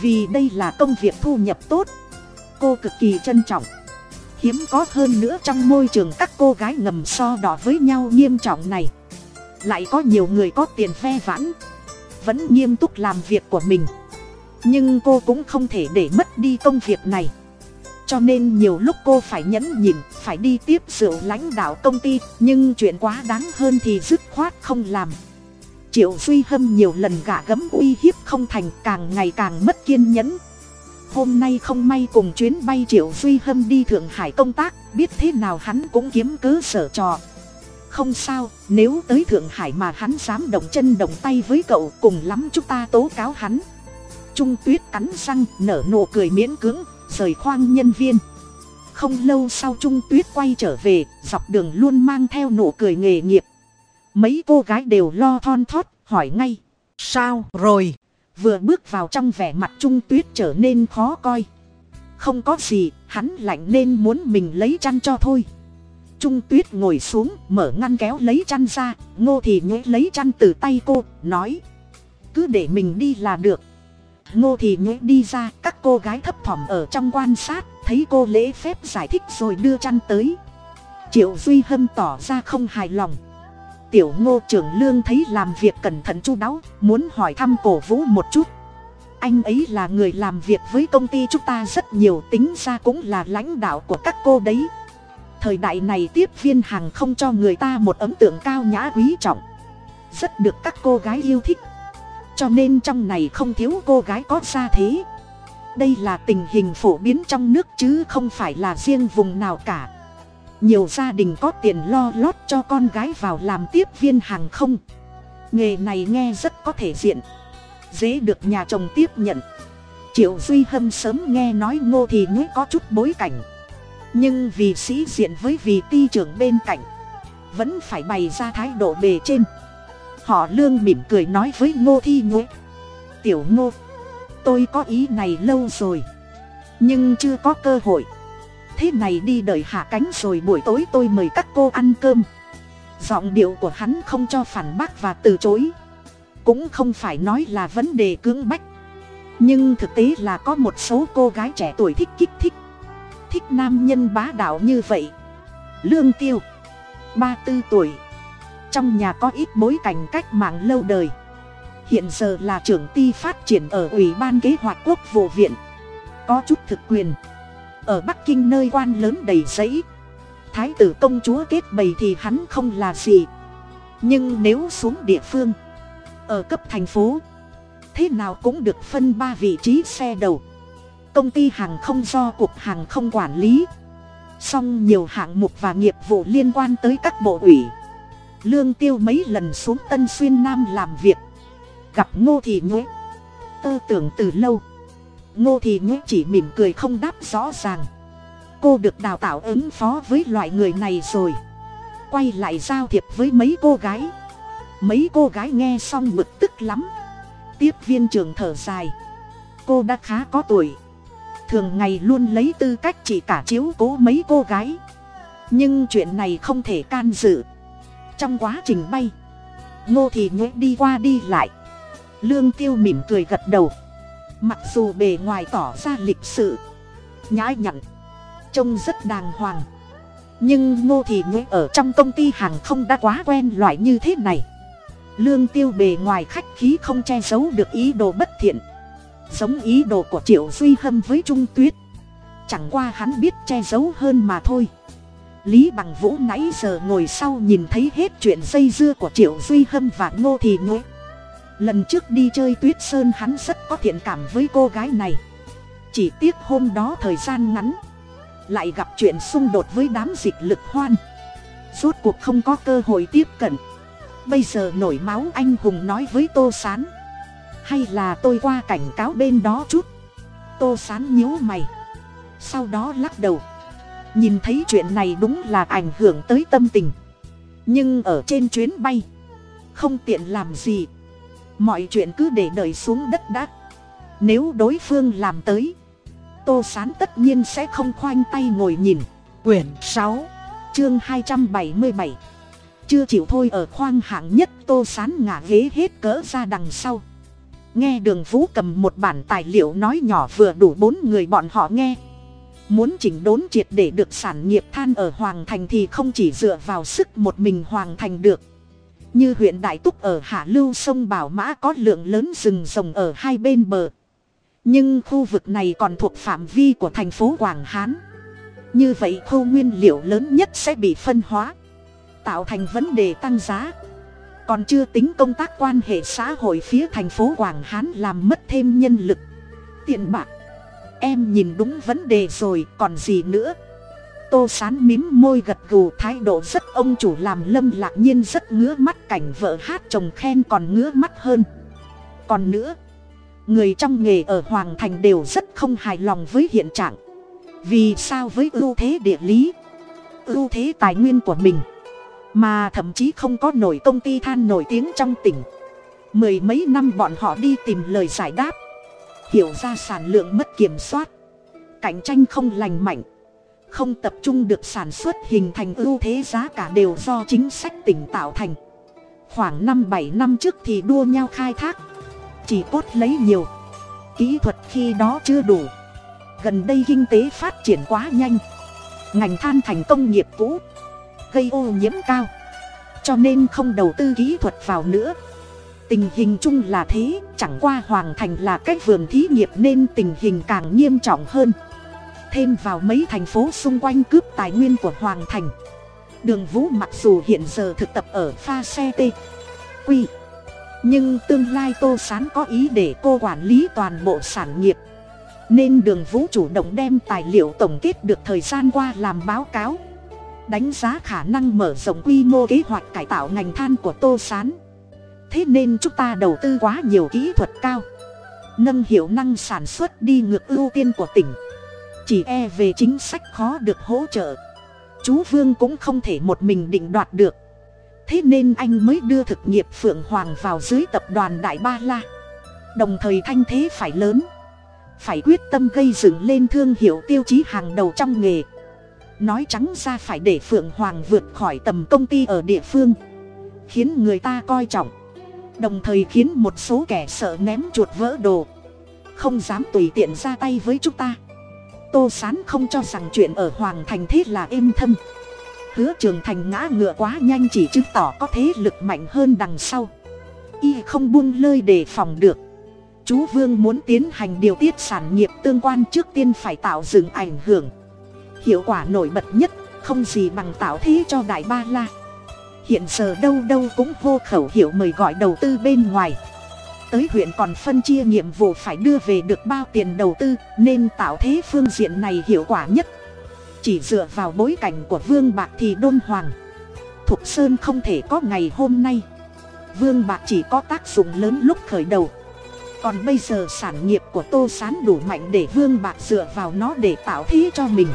Vì đây là công việc thu nhập tốt. Cô cực kỳ trân trọng. Hiếm có hơn nữa trong môi trường các cô gái ngầm so đỏ với nhau nghiêm trọng này. Lại có nhiều người có tiền phe vãn vẫn nghiêm túc làm việc của mình. Nhưng cô cũng không thể để mất đi công việc này. Cho nên nhiều lúc cô phải nhẫn nhịn, phải đi tiếp rượu lãnh đạo công ty, nhưng chuyện quá đáng hơn thì dứt khoát không làm. Triệu duy hâm nhiều lần gạ gẫm uy hiếp không thành, càng ngày càng mất kiên nhẫn. Hôm nay không may cùng chuyến bay triệu duy hâm đi thượng hải công tác, biết thế nào hắn cũng kiếm cớ sở trò không sao, nếu tới thượng hải mà hắn dám động chân động tay với cậu cùng lắm chúng ta tố cáo hắn. Trung tuyết cắn răng, nở nụ cười miễn cưỡng, rời khoang nhân viên. Không lâu sau trung tuyết quay trở về, dọc đường luôn mang theo nụ cười nghề nghiệp. Mấy cô gái đều lo thon thót, hỏi ngay, Sao rồi? vừa bước vào trong vẻ mặt trung tuyết trở nên khó coi. Không có gì, hắn lạnh nên muốn mình lấy chăn cho thôi trung tuyết ngồi xuống, mở ngăn kéo lấy chăn ra, ngô thì nhễ lấy chăn từ tay cô, nói, cứ để mình đi là được. Ngô thì nhễ đi ra, các cô gái thấp thỏm ở trong quan sát, thấy cô lễ phép giải thích rồi đưa chăn tới. Triệu duy hâm tỏ ra không hài lòng. Tiểu ngô trưởng lương thấy làm việc cẩn thận chu đáo, muốn hỏi thăm cổ vũ một chút. Anh ấy là người làm việc với công ty chúng ta rất nhiều, tính ra cũng là lãnh đạo của các cô đấy thời đại này tiếp viên hàng không cho người ta một ấn tượng cao nhã quý trọng. Rất được các cô gái yêu thích. Cho nên trong này không thiếu cô gái có gia thế. Đây là tình hình phổ biến trong nước chứ không phải là riêng vùng nào cả. Nhiều gia đình có tiền lo lót cho con gái vào làm tiếp viên hàng không. Nghề này nghe rất có thể diện. Dễ được nhà chồng tiếp nhận. Triệu duy hâm sớm nghe nói ngô thì nhối có chút bối cảnh nhưng vì sĩ diện với vì ti trưởng bên cạnh, vẫn phải bày ra thái độ bề trên. Họ lương mỉm cười nói với ngô thi nhối tiểu ngô, tôi có ý này lâu rồi, nhưng chưa có cơ hội. Thế này đi đợi hạ cánh rồi buổi tối tôi mời các cô ăn cơm. Giọng điệu của hắn không cho phản bác và từ chối. Cũng không phải nói là vấn đề cưỡng bách. Nhưng thực tế là có một số cô gái trẻ tuổi thích kích thích thích nam nhân bá đạo như vậy. Lương tiêu, ba tư tuổi, trong nhà có ít bối cảnh cách mạng lâu đời. Hiện giờ là trưởng ty phát triển ở ủy ban kế hoạch quốc vụ viện. Có chút thực quyền. Ở bắc kinh nơi quan lớn đầy giấy. Thái tử công chúa kết bầy thì hắn không là gì. Nhưng nếu xuống địa phương, ở cấp thành phố, thế nào cũng được phân ba vị trí xe đầu công ty hàng không do cục hàng không quản lý. Song nhiều hạng mục và nghiệp vụ liên quan tới các bộ ủy. Lương tiêu mấy lần xuống tân xuyên nam làm việc. Gặp ngô thị nhuế. Tơ tưởng từ lâu. Ngô thị nhuế chỉ mỉm cười không đáp rõ ràng. Cô được đào tạo ứng phó với loại người này rồi. Quay lại giao thiệp với mấy cô gái. Mấy cô gái nghe xong bực tức lắm. Tiếp viên trường thở dài. Cô đã khá có tuổi thường ngày luôn lấy tư cách chỉ cả chiếu cố mấy cô gái. Nhưng chuyện này không thể can dự. Trong quá trình bay, ngô thì nhuế đi qua đi lại. Lương tiêu mỉm cười gật đầu. Mặc dù bề ngoài tỏ ra lịch sự nhãi nhặn, trông rất đàng hoàng. Nhưng ngô thì nhuế ở trong công ty hàng không đã quá quen loại như thế này. Lương tiêu bề ngoài khách khí không che giấu được ý đồ bất thiện giống ý đồ của triệu duy hâm với trung tuyết. Chẳng qua hắn biết che giấu hơn mà thôi. Lý bằng vũ nãy giờ ngồi sau nhìn thấy hết chuyện dây dưa của triệu duy hâm và ngô thị ngô lần trước đi chơi tuyết sơn hắn rất có thiện cảm với cô gái này. Chỉ tiếc hôm đó thời gian ngắn, lại gặp chuyện xung đột với đám dịch lực hoan. Rốt cuộc không có cơ hội tiếp cận. Bây giờ nổi máu anh hùng nói với tô s á n hay là tôi qua cảnh cáo bên đó chút? Tô s á n nhíu mày. Sau đó lắc đầu. Nhìn thấy chuyện này đúng là ảnh hưởng tới tâm tình. Nhưng ở trên chuyến bay, không tiện làm gì. Mọi chuyện cứ để đợi xuống đất đã. Nếu đối phương làm tới, tô s á n tất nhiên sẽ không khoanh tay ngồi nhìn. Quyển sáu, chương hai trăm bảy mươi bảy. Chưa chịu thôi ở khoang hạng nhất, tô sán ngả ghế hết cỡ ra đằng sau nghe đường vũ cầm một bản tài liệu nói nhỏ vừa đủ bốn người bọn họ nghe. Muốn chỉnh đốn triệt để được sản nghiệp than ở hoàng thành thì không chỉ dựa vào sức một mình hoàng thành được. Như huyện đại túc ở hạ lưu sông bảo mã có lượng lớn rừng rồng ở hai bên bờ. Nhưng khu vực này còn thuộc phạm vi của thành phố quảng hán. Như vậy khu nguyên liệu lớn nhất sẽ bị phân hóa, tạo thành vấn đề tăng giá còn chưa tính công tác quan hệ xã hội phía thành phố quảng hán làm mất thêm nhân lực. Tiền bạc. Em nhìn đúng vấn đề rồi, còn gì nữa? Tô sán mím môi gật gù, thái độ rất ông chủ làm lâm lạc nhiên rất ngứa mắt, cảnh vợ hát chồng khen còn ngứa mắt hơn. Còn nữa, người trong nghề ở hoàng thành đều rất không hài lòng với hiện trạng. Vì sao với ưu thế địa lý, ưu thế tài nguyên của mình? Mà thậm chí không có nổi công ty than nổi tiếng trong tỉnh. Mười mấy năm bọn họ đi tìm lời giải đáp. Hiểu ra sản lượng mất kiểm soát. Cạnh tranh không lành mạnh. Không tập trung được sản xuất hình thành ưu thế giá cả đều do chính sách tỉnh tạo thành. Khoảng năm bảy năm trước thì đua nhau khai thác. Chỉ cốt lấy nhiều. Kỹ thuật khi đó chưa đủ. Gần đây kinh tế phát triển quá nhanh. Ngành than thành công nghiệp cũ gây ô nhiễm cao. Cho nên không đầu tư kỹ thuật vào nữa. Tình hình chung là thế, chẳng qua hoàng thành là cái vườn thí nghiệp nên tình hình càng nghiêm trọng hơn. Thêm vào mấy thành phố xung quanh cướp tài nguyên của hoàng thành. Đường vũ mặc dù hiện giờ thực tập ở pha xe t quy, nhưng tương lai tô sán có ý để cô quản lý toàn bộ sản nghiệp. Nên đường vũ chủ động đem tài liệu tổng kết được thời gian qua làm báo cáo đánh giá khả năng mở rộng quy mô kế hoạch cải tạo ngành than của tô sán. Thế nên chúng ta đầu tư quá nhiều kỹ thuật cao. Nâng hiệu năng sản xuất đi ngược ưu tiên của tỉnh. Chỉ e về chính sách khó được hỗ trợ. Chú vương cũng không thể một mình định đoạt được. Thế nên anh mới đưa thực nghiệp phượng hoàng vào dưới tập đoàn đại ba la. Đồng thời thanh thế phải lớn. Phải quyết tâm gây dựng lên thương hiệu tiêu chí hàng đầu trong nghề nói trắng ra phải để phượng hoàng vượt khỏi tầm công ty ở địa phương, khiến người ta coi trọng, đồng thời khiến một số kẻ sợ ném chuột vỡ đồ, không dám tùy tiện ra tay với chúng ta. Tô sán không cho rằng chuyện ở hoàng thành thế là êm thâm. Hứa trường thành ngã ngựa quá nhanh chỉ chứng tỏ có thế lực mạnh hơn đằng sau. Y không buông lơi đề phòng được. Chú vương muốn tiến hành điều tiết sản nghiệp tương quan trước tiên phải tạo dựng ảnh hưởng hiệu quả nổi bật nhất, không gì bằng tạo thế cho đại ba la. Hiện giờ đâu đâu cũng hô khẩu hiệu mời gọi đầu tư bên ngoài. Tới huyện còn phân chia nhiệm vụ phải đưa về được bao tiền đầu tư, nên tạo thế phương diện này hiệu quả nhất. Chỉ dựa vào bối cảnh của vương bạc thì đôn hoàng. Thục sơn không thể có ngày hôm nay. Vương bạc chỉ có tác dụng lớn lúc khởi đầu. Còn bây giờ sản nghiệp của tô s á n đủ mạnh để vương bạc dựa vào nó để tạo thế cho mình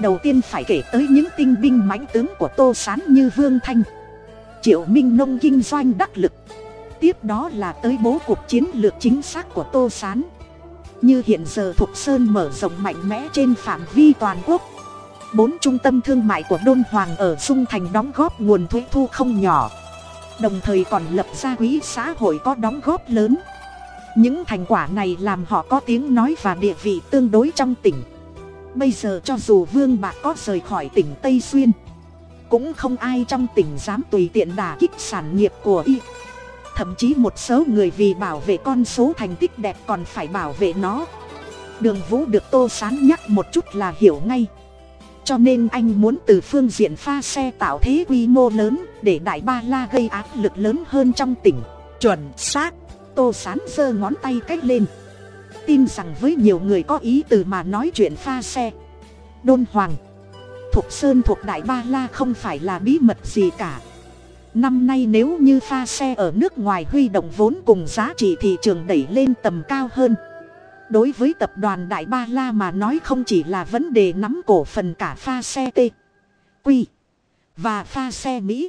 đầu tiên phải kể tới những tinh binh mãnh tướng của tô s á n như vương thanh, triệu minh nông kinh doanh đắc lực. Tiếp đó là tới bố cục chiến lược chính xác của tô s á n như hiện giờ thục sơn mở rộng mạnh mẽ trên phạm vi toàn quốc, bốn trung tâm thương mại của đôn hoàng ở dung thành đóng góp nguồn thuế thu không nhỏ. Đồng thời còn lập ra quỹ xã hội có đóng góp lớn. Những thành quả này làm họ có tiếng nói và địa vị tương đối trong tỉnh bây giờ cho dù vương bạc có rời khỏi tỉnh tây xuyên, cũng không ai trong tỉnh dám tùy tiện đà kích sản nghiệp của y. Thậm chí một số người vì bảo vệ con số thành tích đẹp còn phải bảo vệ nó. Đường vũ được tô sán nhắc một chút là hiểu ngay. Cho nên anh muốn từ phương diện pha xe tạo thế quy mô lớn để đại ba la gây áp lực lớn hơn trong tỉnh. Chuẩn xác, tô sán giơ ngón tay cách lên tin rằng với nhiều người có ý từ mà nói chuyện pha xe. Đôn hoàng. Thuộc sơn thuộc đại ba la không phải là bí mật gì cả. Năm nay nếu như pha xe ở nước ngoài huy động vốn cùng giá trị thị trường đẩy lên tầm cao hơn. Đối với tập đoàn đại ba la mà nói không chỉ là vấn đề nắm cổ phần cả pha xe t, q, và pha xe mỹ.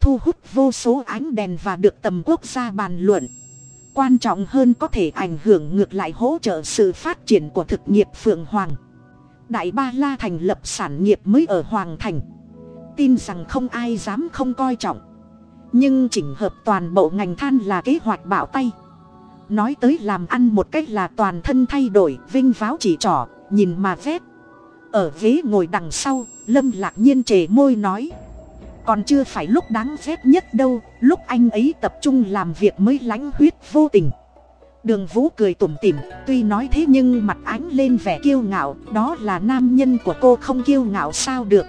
Thu hút vô số ánh đèn và được tầm quốc gia bàn luận quan trọng hơn có thể ảnh hưởng ngược lại hỗ trợ sự phát triển của thực nghiệp phượng hoàng. Đại ba la thành lập sản nghiệp mới ở hoàng thành. Tin rằng không ai dám không coi trọng. Nhưng chỉnh hợp toàn bộ ngành than là kế hoạch bạo tay. Nói tới làm ăn một cách là toàn thân thay đổi, vinh váo chỉ trỏ, nhìn mà vét. Ở ghế ngồi đằng sau, lâm lạc nhiên trề môi nói còn chưa phải lúc đáng ghét nhất đâu, lúc anh ấy tập trung làm việc mới lãnh huyết vô tình. Đường vũ cười tủm tỉm, tuy nói thế nhưng mặt ánh lên vẻ kiêu ngạo, đó là nam nhân của cô không kiêu ngạo sao được.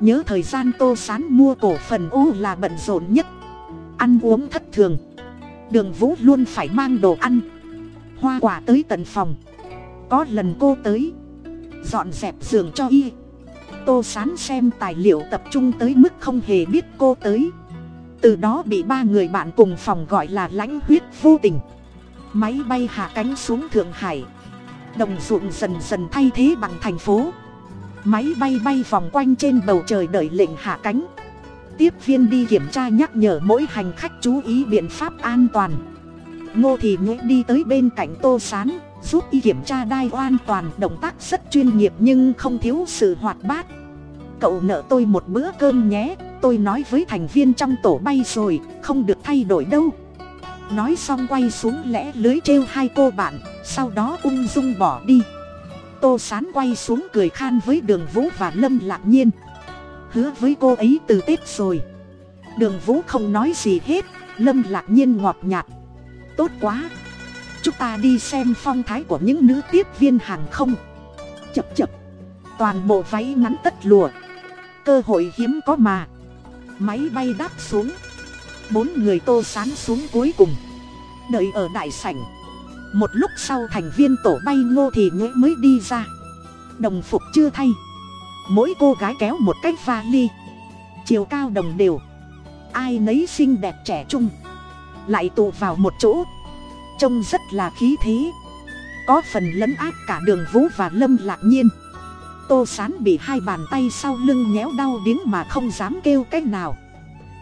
Nhớ thời gian tô sán mua cổ phần u là bận rộn nhất. Ăn uống thất thường. Đường vũ luôn phải mang đồ ăn. Hoa quả tới tận phòng. Có lần cô tới, dọn dẹp giường cho y tô sán xem tài liệu tập trung tới mức không hề biết cô tới. Từ đó bị ba người bạn cùng phòng gọi là lãnh huyết vô tình. Máy bay hạ cánh xuống thượng hải. Đồng ruộng dần dần thay thế bằng thành phố. Máy bay bay vòng quanh trên bầu trời đợi lệnh hạ cánh. Tiếp viên đi kiểm tra nhắc nhở mỗi hành khách chú ý biện pháp an toàn. Ngô thì ngữ đi tới bên cạnh tô sán giúp y kiểm tra đai an toàn, động tác rất chuyên nghiệp nhưng không thiếu sự hoạt bát. Cậu nợ tôi một bữa cơm nhé, tôi nói với thành viên trong tổ bay rồi, không được thay đổi đâu. Nói xong quay xuống lẽ lưới trêu hai cô bạn, sau đó ung dung bỏ đi. Tô sán quay xuống cười khan với đường vũ và lâm lạc nhiên. Hứa với cô ấy từ tết rồi. Đường vũ không nói gì hết, lâm lạc nhiên ngọt nhạt tốt quá chúng ta đi xem phong thái của những nữ tiếp viên hàng không. Chập chập. Toàn bộ váy ngắn tất lùa cơ hội hiếm có mà. Máy bay đáp xuống. Bốn người tô sán xuống cuối cùng. Đợi ở đại sảnh. Một lúc sau thành viên tổ bay ngô thì nhễ mới đi ra. Đồng phục chưa thay. Mỗi cô gái kéo một cái vali. Chiều cao đồng đều. Ai nấy xinh đẹp trẻ trung. Lại tụ vào một chỗ trông rất là khí thế. Có phần lấn át cả đường vũ và lâm lạc nhiên. Tô sán bị hai bàn tay sau lưng nhéo đau điếng mà không dám kêu cái nào.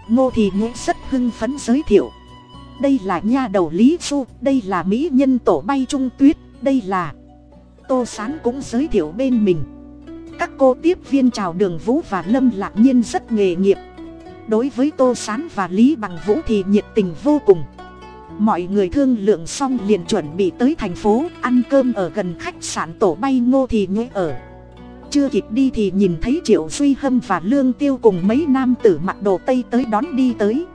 Ngô thì nhễ rất hưng phấn giới thiệu. Đây là nha đầu lý du đây là mỹ nhân tổ bay trung tuyết, đây là. Tô sán cũng giới thiệu bên mình. Các cô tiếp viên chào đường vũ và lâm lạc nhiên rất nghề nghiệp. Đối với tô sán và lý bằng vũ thì nhiệt tình vô cùng mọi người thương lượng xong liền chuẩn bị tới thành phố, ăn cơm ở gần khách sạn tổ bay ngô thì nhuế ở. Chưa kịp đi thì nhìn thấy triệu duy hâm và lương tiêu cùng mấy nam tử mặc đồ tây tới đón đi tới.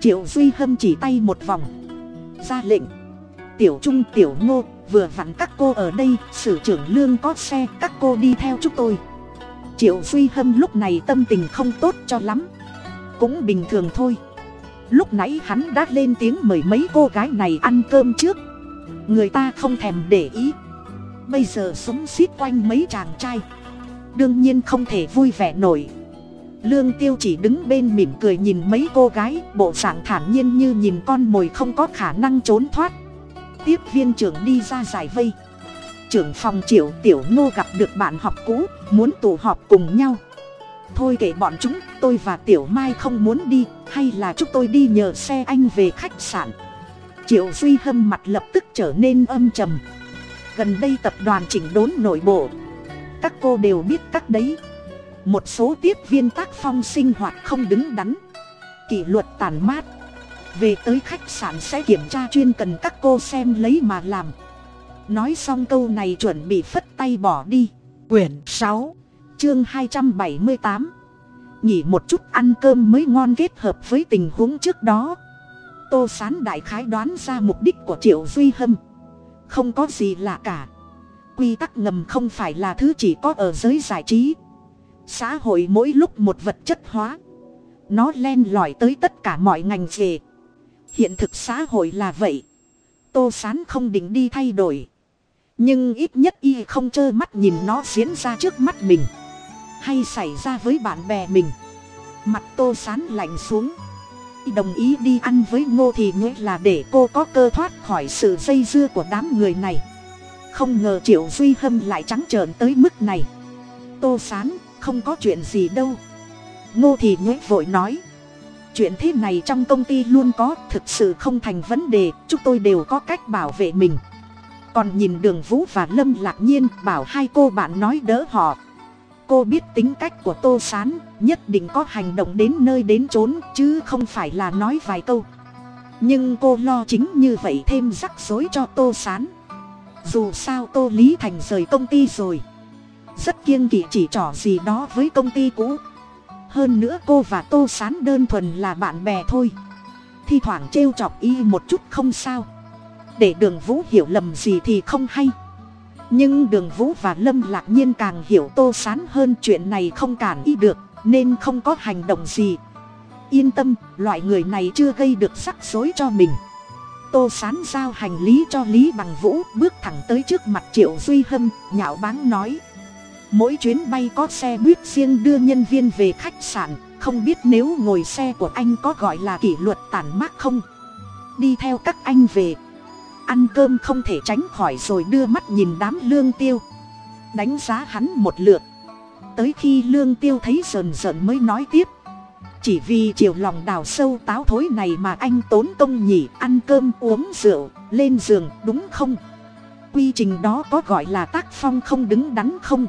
Triệu duy hâm chỉ tay một vòng. Ra lệnh. Tiểu trung, tiểu ngô, vừa vặn các cô ở đây, sử trưởng lương có xe, các cô đi theo chúng tôi. Triệu duy hâm lúc này tâm tình không tốt cho lắm. Cũng bình thường thôi lúc nãy hắn đã lên tiếng mời mấy cô gái này ăn cơm trước. Người ta không thèm để ý. Bây giờ súng xít quanh mấy chàng trai. Đương nhiên không thể vui vẻ nổi. Lương tiêu chỉ đứng bên mỉm cười nhìn mấy cô gái, bộ dạng thản nhiên như nhìn con mồi không có khả năng trốn thoát. Tiếp viên trưởng đi ra giải vây. Trưởng phòng triệu tiểu ngô gặp được bạn học cũ, muốn tụ họp cùng nhau thôi kể bọn chúng, tôi và tiểu mai không muốn đi, hay là chúng tôi đi nhờ xe anh về khách sạn. Triệu duy hâm mặt lập tức trở nên âm trầm. Gần đây tập đoàn chỉnh đốn nội bộ. Các cô đều biết các đấy. Một số tiếp viên tác phong sinh hoạt không đứng đắn. Kỷ luật tàn mát. Về tới khách sạn sẽ kiểm tra chuyên cần các cô xem lấy mà làm. Nói xong câu này chuẩn bị phất tay bỏ đi. Quyển sáu chương hai trăm bảy mươi tám. Một chút ăn cơm mới ngon kết hợp với tình huống trước đó. Tô sán đại khái đoán ra mục đích của triệu duy hâm. Không có gì lạ cả. Quy tắc ngầm không phải là thứ chỉ có ở giới giải trí. Xã hội mỗi lúc một vật chất hóa. Nó len lỏi tới tất cả mọi ngành nghề. Hiện thực xã hội là vậy. Tô sán không định đi thay đổi. Nhưng ít nhất y không trơ mắt nhìn nó diễn ra trước mắt mình hay xảy ra với bạn bè mình. Mặt tô sán lạnh xuống. Đồng ý đi ăn với ngô thì nghĩa là để cô có cơ thoát khỏi sự dây dưa của đám người này. Không ngờ triệu duy hâm lại trắng trợn tới mức này. Tô sán, không có chuyện gì đâu. Ngô thì nghĩa vội nói. Chuyện thế này trong công ty luôn có, thực sự không thành vấn đề, chúng tôi đều có cách bảo vệ mình. Còn nhìn đường vũ và lâm lạc nhiên, bảo hai cô bạn nói đỡ họ cô biết tính cách của tô s á n nhất định có hành động đến nơi đến chốn, chứ không phải là nói vài câu. Nhưng cô lo chính như vậy thêm rắc rối cho tô s á n dù sao tô lý thành rời công ty rồi. Rất kiêng kỵ chỉ trỏ gì đó với công ty cũ. Hơn nữa cô và tô sán đơn thuần là bạn bè thôi. Thi thoảng trêu chọc y một chút không sao. Để đường vũ hiểu lầm gì thì không hay nhưng đường vũ và lâm lạc nhiên càng hiểu tô sán hơn chuyện này không cản y được, nên không có hành động gì. Yên tâm, loại người này chưa gây được rắc rối cho mình. Tô sán giao hành lý cho lý bằng vũ, bước thẳng tới trước mặt triệu duy hâm, nhạo báng nói. Mỗi chuyến bay có xe buýt riêng đưa nhân viên về khách sạn, không biết nếu ngồi xe của anh có gọi là kỷ luật tản mát không? Đi theo các anh về ăn cơm không thể tránh khỏi rồi đưa mắt nhìn đám lương tiêu. Đánh giá hắn một lượt. Tới khi lương tiêu thấy rờn rợn mới nói tiếp. Chỉ vì chiều lòng đào sâu táo thối này mà anh tốn công nhỉ, ăn cơm uống rượu, lên giường, đúng không? Quy trình đó có gọi là tác phong không đứng đắn không?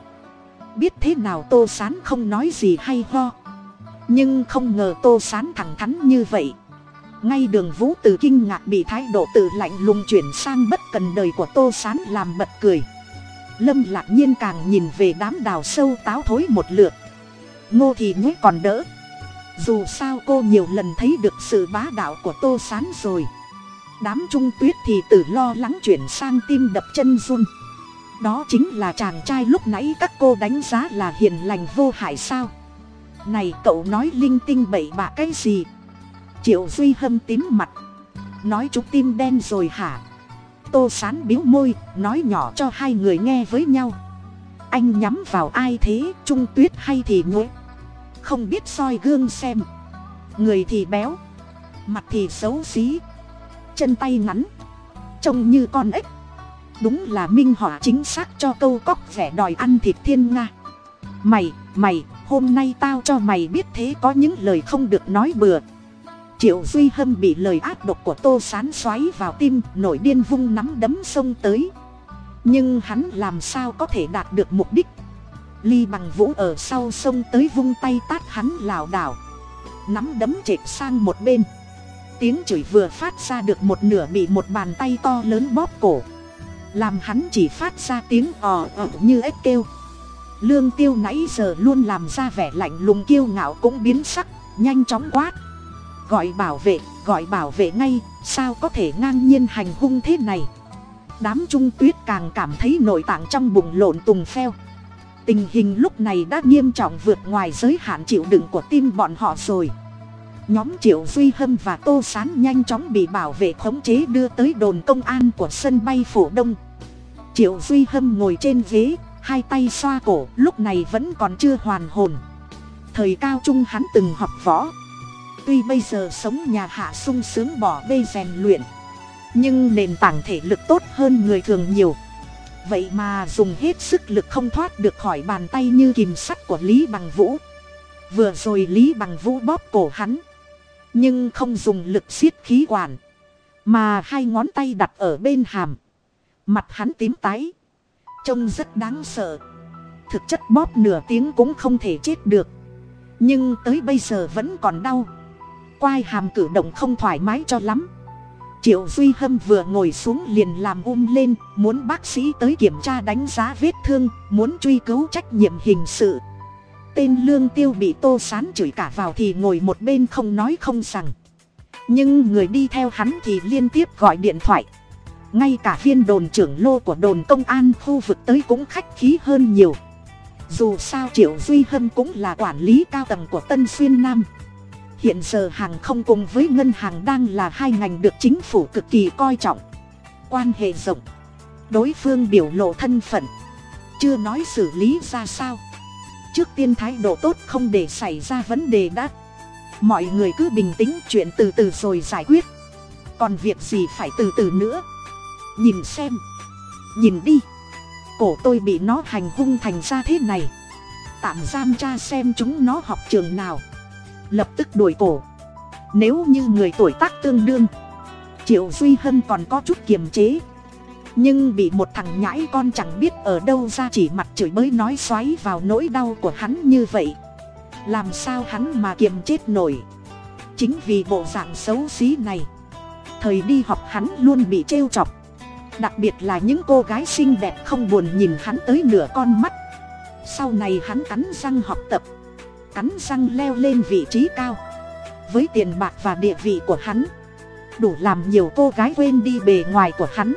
Biết thế nào tô sán không nói gì hay ho? Nhưng không ngờ tô sán thẳng thắn như vậy ngay đường vũ từ kinh ngạc bị thái độ từ lạnh lùng chuyển sang bất cần đời của tô sán làm bật cười. Lâm lạc nhiên càng nhìn về đám đào sâu táo thối một lượt. Ngô thì nhế còn đỡ. Dù sao cô nhiều lần thấy được sự bá đạo của tô s á n rồi. Đám trung tuyết thì từ lo lắng chuyển sang tim đập chân run. Đó chính là chàng trai lúc nãy các cô đánh giá là hiền lành vô hại sao? Này cậu nói linh tinh bậy bạ cái gì? Triệu duy hâm tím mặt. Nói chúng tim đen rồi hả? Tô sán biếu môi, nói nhỏ cho hai người nghe với nhau. Anh nhắm vào ai thế? Trung tuyết hay thì nhối không biết soi gương xem. Người thì béo, mặt thì xấu xí. Chân tay ngắn, trông như con ếch. Đúng là minh họa chính xác cho câu cóc vẻ đòi ăn thịt thiên nga. Mày mày, hôm nay tao cho mày biết thế có những lời không được nói bừa triệu duy hâm bị lời ác độc của tô sán xoáy vào tim nổi điên vung nắm đấm xông tới. Nhưng hắn làm sao có thể đạt được mục đích? Ly bằng vũ ở sau sông tới vung tay tát hắn lảo đảo. Nắm đấm chệch sang một bên. Tiếng chửi vừa phát ra được một nửa bị một bàn tay to lớn bóp cổ. Làm hắn chỉ phát ra tiếng ò ò như ếch kêu. Lương tiêu nãy giờ luôn làm ra vẻ lạnh lùng kiêu ngạo cũng biến sắc, nhanh chóng quát gọi bảo vệ, gọi bảo vệ ngay, sao có thể ngang nhiên hành hung thế này? Đám trung tuyết càng cảm thấy nội tạng trong bụng lộn tùng pheo. Tình hình lúc này đã nghiêm trọng vượt ngoài giới hạn chịu đựng của tim bọn họ rồi. Nhóm triệu duy hâm và tô s á n nhanh chóng bị bảo vệ khống chế đưa tới đồn công an của sân bay phổ đông. Triệu duy hâm ngồi trên ghế, hai tay xoa cổ, lúc này vẫn còn chưa hoàn hồn. Thời cao trung hắn từng học võ tuy bây giờ sống nhà hạ sung sướng bỏ bê rèn luyện, nhưng nền tảng thể lực tốt hơn người thường nhiều. Vậy mà dùng hết sức lực không thoát được khỏi bàn tay như kìm sắt của lý bằng vũ. Vừa rồi lý bằng vũ bóp cổ hắn, nhưng không dùng lực siết khí quản, mà hai ngón tay đặt ở bên hàm. Mặt hắn tím tái, trông rất đáng sợ. Thực chất bóp nửa tiếng cũng không thể chết được, nhưng tới bây giờ vẫn còn đau quai hàm cử động không thoải mái cho lắm. Triệu duy hâm vừa ngồi xuống liền làm um lên, muốn bác sĩ tới kiểm tra đánh giá vết thương, muốn truy cứu trách nhiệm hình sự. Tên lương tiêu bị tô sán chửi cả vào thì ngồi một bên không nói không rằng. Nhưng người đi theo hắn thì liên tiếp gọi điện thoại. Ngay cả viên đồn trưởng lô của đồn công an khu vực tới cũng khách khí hơn nhiều. Dù sao triệu duy hâm cũng là quản lý cao tầng của tân xuyên nam hiện giờ hàng không cùng với ngân hàng đang là hai ngành được chính phủ cực kỳ coi trọng. Quan hệ rộng. Đối phương biểu lộ thân phận. Chưa nói xử lý ra sao. Trước tiên thái độ tốt không để xảy ra vấn đề đã. Mọi người cứ bình tĩnh chuyện từ từ rồi giải quyết. Còn việc gì phải từ từ nữa. Nhìn xem. Nhìn đi. Cổ tôi bị nó hành hung thành ra thế này. Tạm giam cha xem chúng nó học trường nào lập tức đuổi cổ. Nếu như người tuổi tác tương đương, triệu duy hân còn có chút kiềm chế. Nhưng bị một thằng nhãi con chẳng biết ở đâu ra chỉ mặt chửi bới nói xoáy vào nỗi đau của hắn như vậy. Làm sao hắn mà kiềm chết nổi? Chính vì bộ dạng xấu xí này, thời đi học hắn luôn bị trêu chọc. Đặc biệt là những cô gái xinh đẹp không buồn nhìn hắn tới nửa con mắt. Sau này hắn cắn răng học tập cắn răng leo lên vị trí cao. Với tiền bạc và địa vị của hắn, đủ làm nhiều cô gái quên đi bề ngoài của hắn.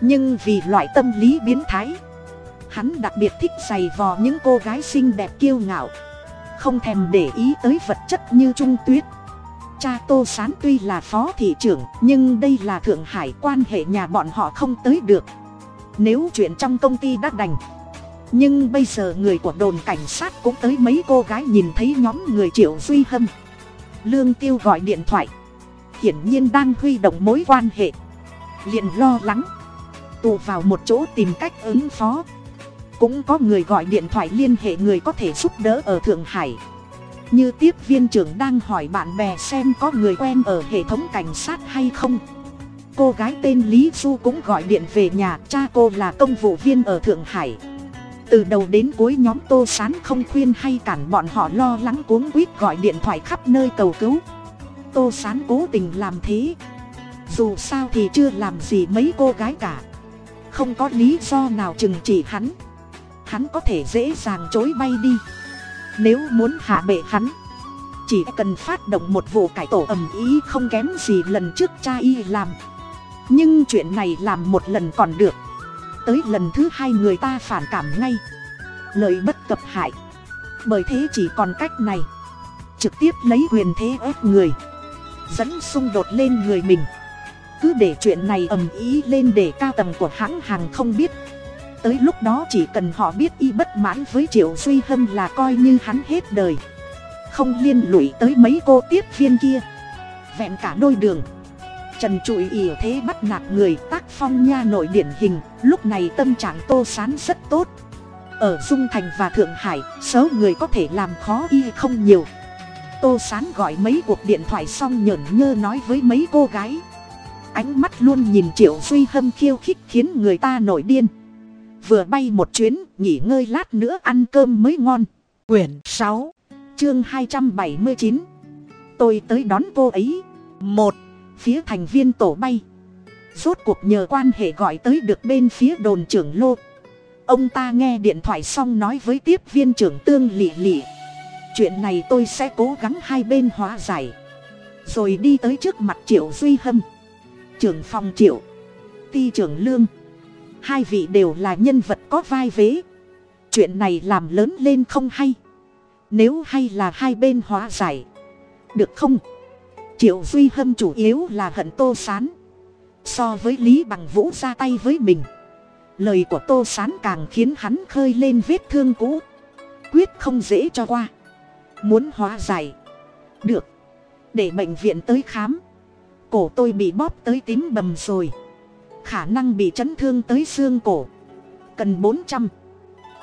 Nhưng vì loại tâm lý biến thái, hắn đặc biệt thích giày vò những cô gái xinh đẹp kiêu ngạo, không thèm để ý tới vật chất như trung tuyết. Cha tô sán tuy là phó thị trưởng, nhưng đây là thượng hải quan hệ nhà bọn họ không tới được. Nếu chuyện trong công ty đã đành nhưng bây giờ người của đồn cảnh sát cũng tới mấy cô gái nhìn thấy nhóm người triệu duy hâm. Lương tiêu gọi điện thoại. Hiển nhiên đang huy động mối quan hệ. Liền lo lắng. Tụ vào một chỗ tìm cách ứng phó. Cũng có người gọi điện thoại liên hệ người có thể giúp đỡ ở thượng hải. Như tiếp viên trưởng đang hỏi bạn bè xem có người quen ở hệ thống cảnh sát hay không. Cô gái tên lý du cũng gọi điện về nhà, cha cô là công vụ viên ở thượng hải từ đầu đến cuối nhóm tô sán không khuyên hay cản bọn họ lo lắng cuống quýt gọi điện thoại khắp nơi cầu cứu. Tô sán cố tình làm thế. Dù sao thì chưa làm gì mấy cô gái cả. Không có lý do nào chừng chỉ hắn. Hắn có thể dễ dàng chối bay đi. Nếu muốn hạ bệ hắn, chỉ cần phát động một vụ cải tổ ầm ý không kém gì lần trước cha y làm. Nhưng chuyện này làm một lần còn được tới lần thứ hai người ta phản cảm ngay. Lợi bất cập hại. Bởi thế chỉ còn cách này. Trực tiếp lấy quyền thế ép người. Dẫn xung đột lên người mình. Cứ để chuyện này ầm ý lên để cao tầng của hãng hàng không biết. Tới lúc đó chỉ cần họ biết y bất mãn với triệu duy hân là coi như hắn hết đời. Không liên lụy tới mấy cô tiếp viên kia. Vẹn cả đôi đường trần trụi ỉa thế bắt nạt người, tác phong nha nội điển hình, lúc này tâm trạng tô sán rất tốt. Ở dung thành và thượng hải số người có thể làm khó y không nhiều. Tô sán gọi mấy cuộc điện thoại xong nhởn nhơ nói với mấy cô gái. Ánh mắt luôn nhìn triệu duy hâm khiêu khích khiến người ta nổi điên. Vừa bay một chuyến, nghỉ ngơi lát nữa ăn cơm mới ngon. Quyển sáu, chương hai trăm bảy mươi chín. Tôi tới đón cô ấy. Một phía thành viên tổ bay. Rốt cuộc nhờ quan hệ gọi tới được bên phía đồn trưởng lô. Ông ta nghe điện thoại xong nói với tiếp viên trưởng tương lỵ lỵ chuyện này tôi sẽ cố gắng hai bên hóa giải, rồi đi tới trước mặt triệu duy hâm, trưởng phòng triệu, ti trưởng lương. Hai vị đều là nhân vật có vai vế. Chuyện này làm lớn lên không hay. Nếu hay là hai bên hóa giải, được không? Triệu duy hâm chủ yếu là hận tô sán. So với lý bằng vũ ra tay với mình, lời của tô sán càng khiến hắn khơi lên vết thương cũ. Quyết không dễ cho qua. Muốn hóa giải. Được. Để bệnh viện tới khám. Cổ tôi bị bóp tới tím bầm rồi. Khả năng bị chấn thương tới xương cổ. Cần bốn trăm.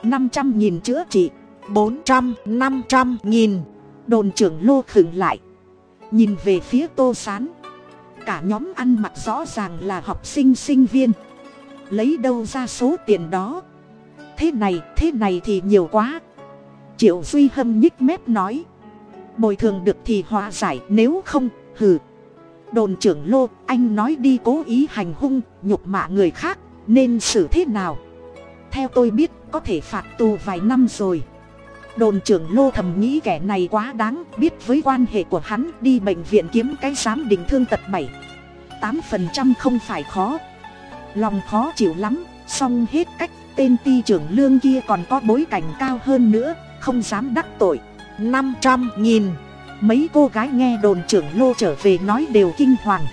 năm trăm nghìn chữa trị. bốn trăm, năm trăm nghìn. Đồn trưởng lô khựng lại nhìn về phía tô sán. Cả nhóm ăn mặc rõ ràng là học sinh sinh viên. Lấy đâu ra số tiền đó? Thế này thế này thì nhiều quá. Triệu duy hâm nhích mép nói. Bồi thường được thì hòa giải, nếu không, hừ. Đồn trưởng lô, anh nói đi cố ý hành hung, nhục mạ người khác, nên xử thế nào? Theo tôi biết, có thể phạt tù vài năm rồi đồn trưởng lô thầm nghĩ kẻ này quá đáng, biết với quan hệ của hắn, đi bệnh viện kiếm cái giám định thương tật bảy. Tám phần trăm không phải khó. Lòng khó chịu lắm, xong hết cách, tên ti trưởng lương kia còn có bối cảnh cao hơn nữa, không dám đắc tội. Năm trăm nghìn. Mấy cô gái nghe đồn trưởng lô trở về nói đều kinh hoàng.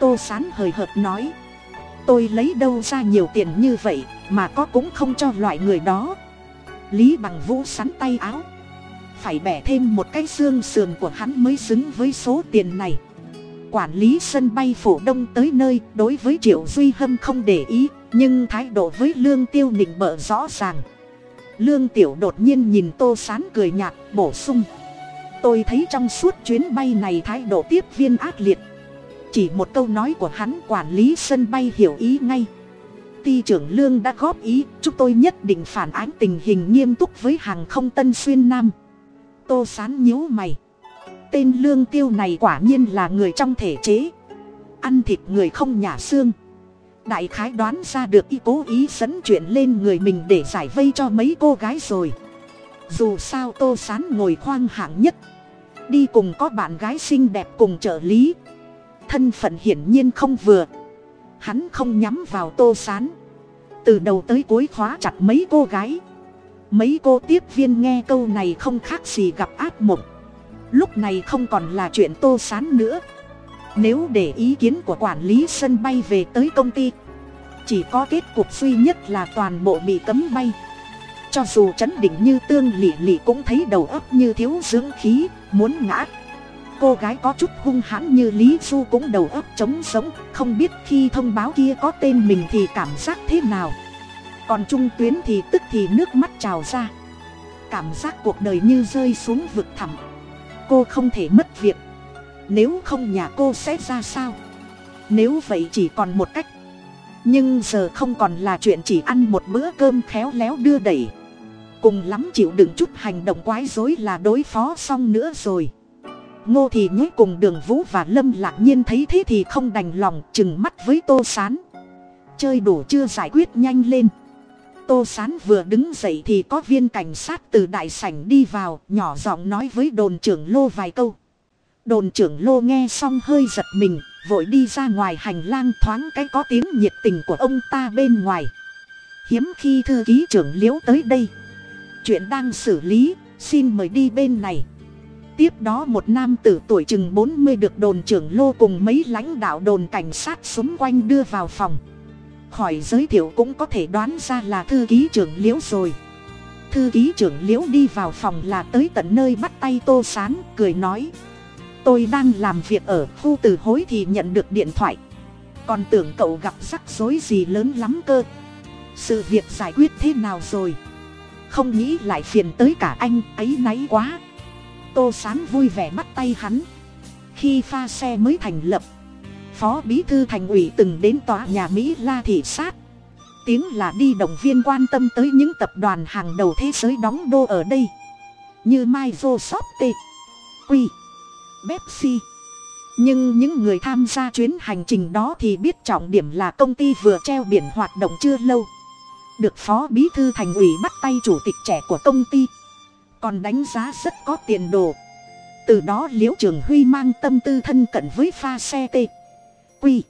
Tô sán hời hợt nói, tôi lấy đâu ra nhiều tiền như vậy, mà có cũng không cho loại người đó lý bằng vũ sắn tay áo. Phải bẻ thêm một cái xương sườn của hắn mới xứng với số tiền này. Quản lý sân bay phổ đông tới nơi, đối với triệu duy hâm không để ý, nhưng thái độ với lương tiêu nịnh bợ rõ ràng. Lương tiểu đột nhiên nhìn tô sán cười nhạt, bổ sung. Tôi thấy trong suốt chuyến bay này thái độ tiếp viên ác liệt. Chỉ một câu nói của hắn quản lý sân bay hiểu ý ngay ty trưởng lương đã góp ý, chúng tôi nhất định phản ánh tình hình nghiêm túc với hàng không tân xuyên nam. Tô sán nhíu mày. Tên lương tiêu này quả nhiên là người trong thể chế. Ăn thịt người không nhả xương. Đại khái đoán ra được y cố ý dẫn chuyện lên người mình để giải vây cho mấy cô gái rồi. Dù sao tô sán ngồi khoang hạng nhất. Đi cùng có bạn gái xinh đẹp cùng trợ lý. Thân phận hiển nhiên không vừa hắn không nhắm vào tô sán. Từ đầu tới cuối khóa chặt mấy cô gái. Mấy cô tiếp viên nghe câu này không khác gì gặp ác mộng. Lúc này không còn là chuyện tô sán nữa. Nếu để ý kiến của quản lý sân bay về tới công ty, chỉ có kết cục duy nhất là toàn bộ bị cấm bay. Cho dù chấn định như tương lỵ lỵ cũng thấy đầu óc như thiếu dưỡng khí, muốn ngã cô gái có chút hung hãn như lý du cũng đầu óc trống sống không biết khi thông báo kia có tên mình thì cảm giác thế nào. Còn trung tuyến thì tức thì nước mắt trào ra. Cảm giác cuộc đời như rơi xuống vực thẳm. Cô không thể mất việc. Nếu không nhà cô sẽ ra sao? Nếu vậy chỉ còn một cách. Nhưng giờ không còn là chuyện chỉ ăn một bữa cơm khéo léo đưa đẩy. Cùng lắm chịu đựng chút hành động quái dối là đối phó xong nữa rồi ngô thì nhúi cùng đường vũ và lâm lạc nhiên thấy thế thì không đành lòng, chừng mắt với tô s á n chơi đủ chưa giải quyết nhanh lên. Tô sán vừa đứng dậy thì có viên cảnh sát từ đại sảnh đi vào, nhỏ giọng nói với đồn trưởng lô vài câu. Đồn trưởng lô nghe xong hơi giật mình, vội đi ra ngoài hành lang thoáng cái có tiếng nhiệt tình của ông ta bên ngoài. Hiếm khi thư ký trưởng liễu tới đây. Chuyện đang xử lý, xin mời đi bên này tiếp đó một nam tử tuổi chừng bốn mươi được đồn trưởng lô cùng mấy lãnh đạo đồn cảnh sát xung quanh đưa vào phòng. Khỏi giới thiệu cũng có thể đoán ra là thư ký trưởng liễu rồi. Thư ký trưởng liễu đi vào phòng là tới tận nơi bắt tay tô sán, cười nói. Tôi đang làm việc ở khu từ hối thì nhận được điện thoại. Còn tưởng cậu gặp rắc rối gì lớn lắm cơ. Sự việc giải quyết thế nào rồi? Không nghĩ lại phiền tới cả anh, ấy náy quá tô sán vui vẻ bắt tay hắn. Khi pha xe mới thành lập, phó bí thư thành ủy từng đến tòa nhà mỹ la thị sát. Tiếng là đi động viên quan tâm tới những tập đoàn hàng đầu thế giới đóng đô ở đây. Như microsoft t, q, pepsi. Nhưng những người tham gia chuyến hành trình đó thì biết trọng điểm là công ty vừa treo biển hoạt động chưa lâu. Được phó bí thư thành ủy bắt tay chủ tịch trẻ của công ty còn đánh giá rất có tiền đồ. Từ đó liễu trường huy mang tâm tư thân cận với pha xe t quy.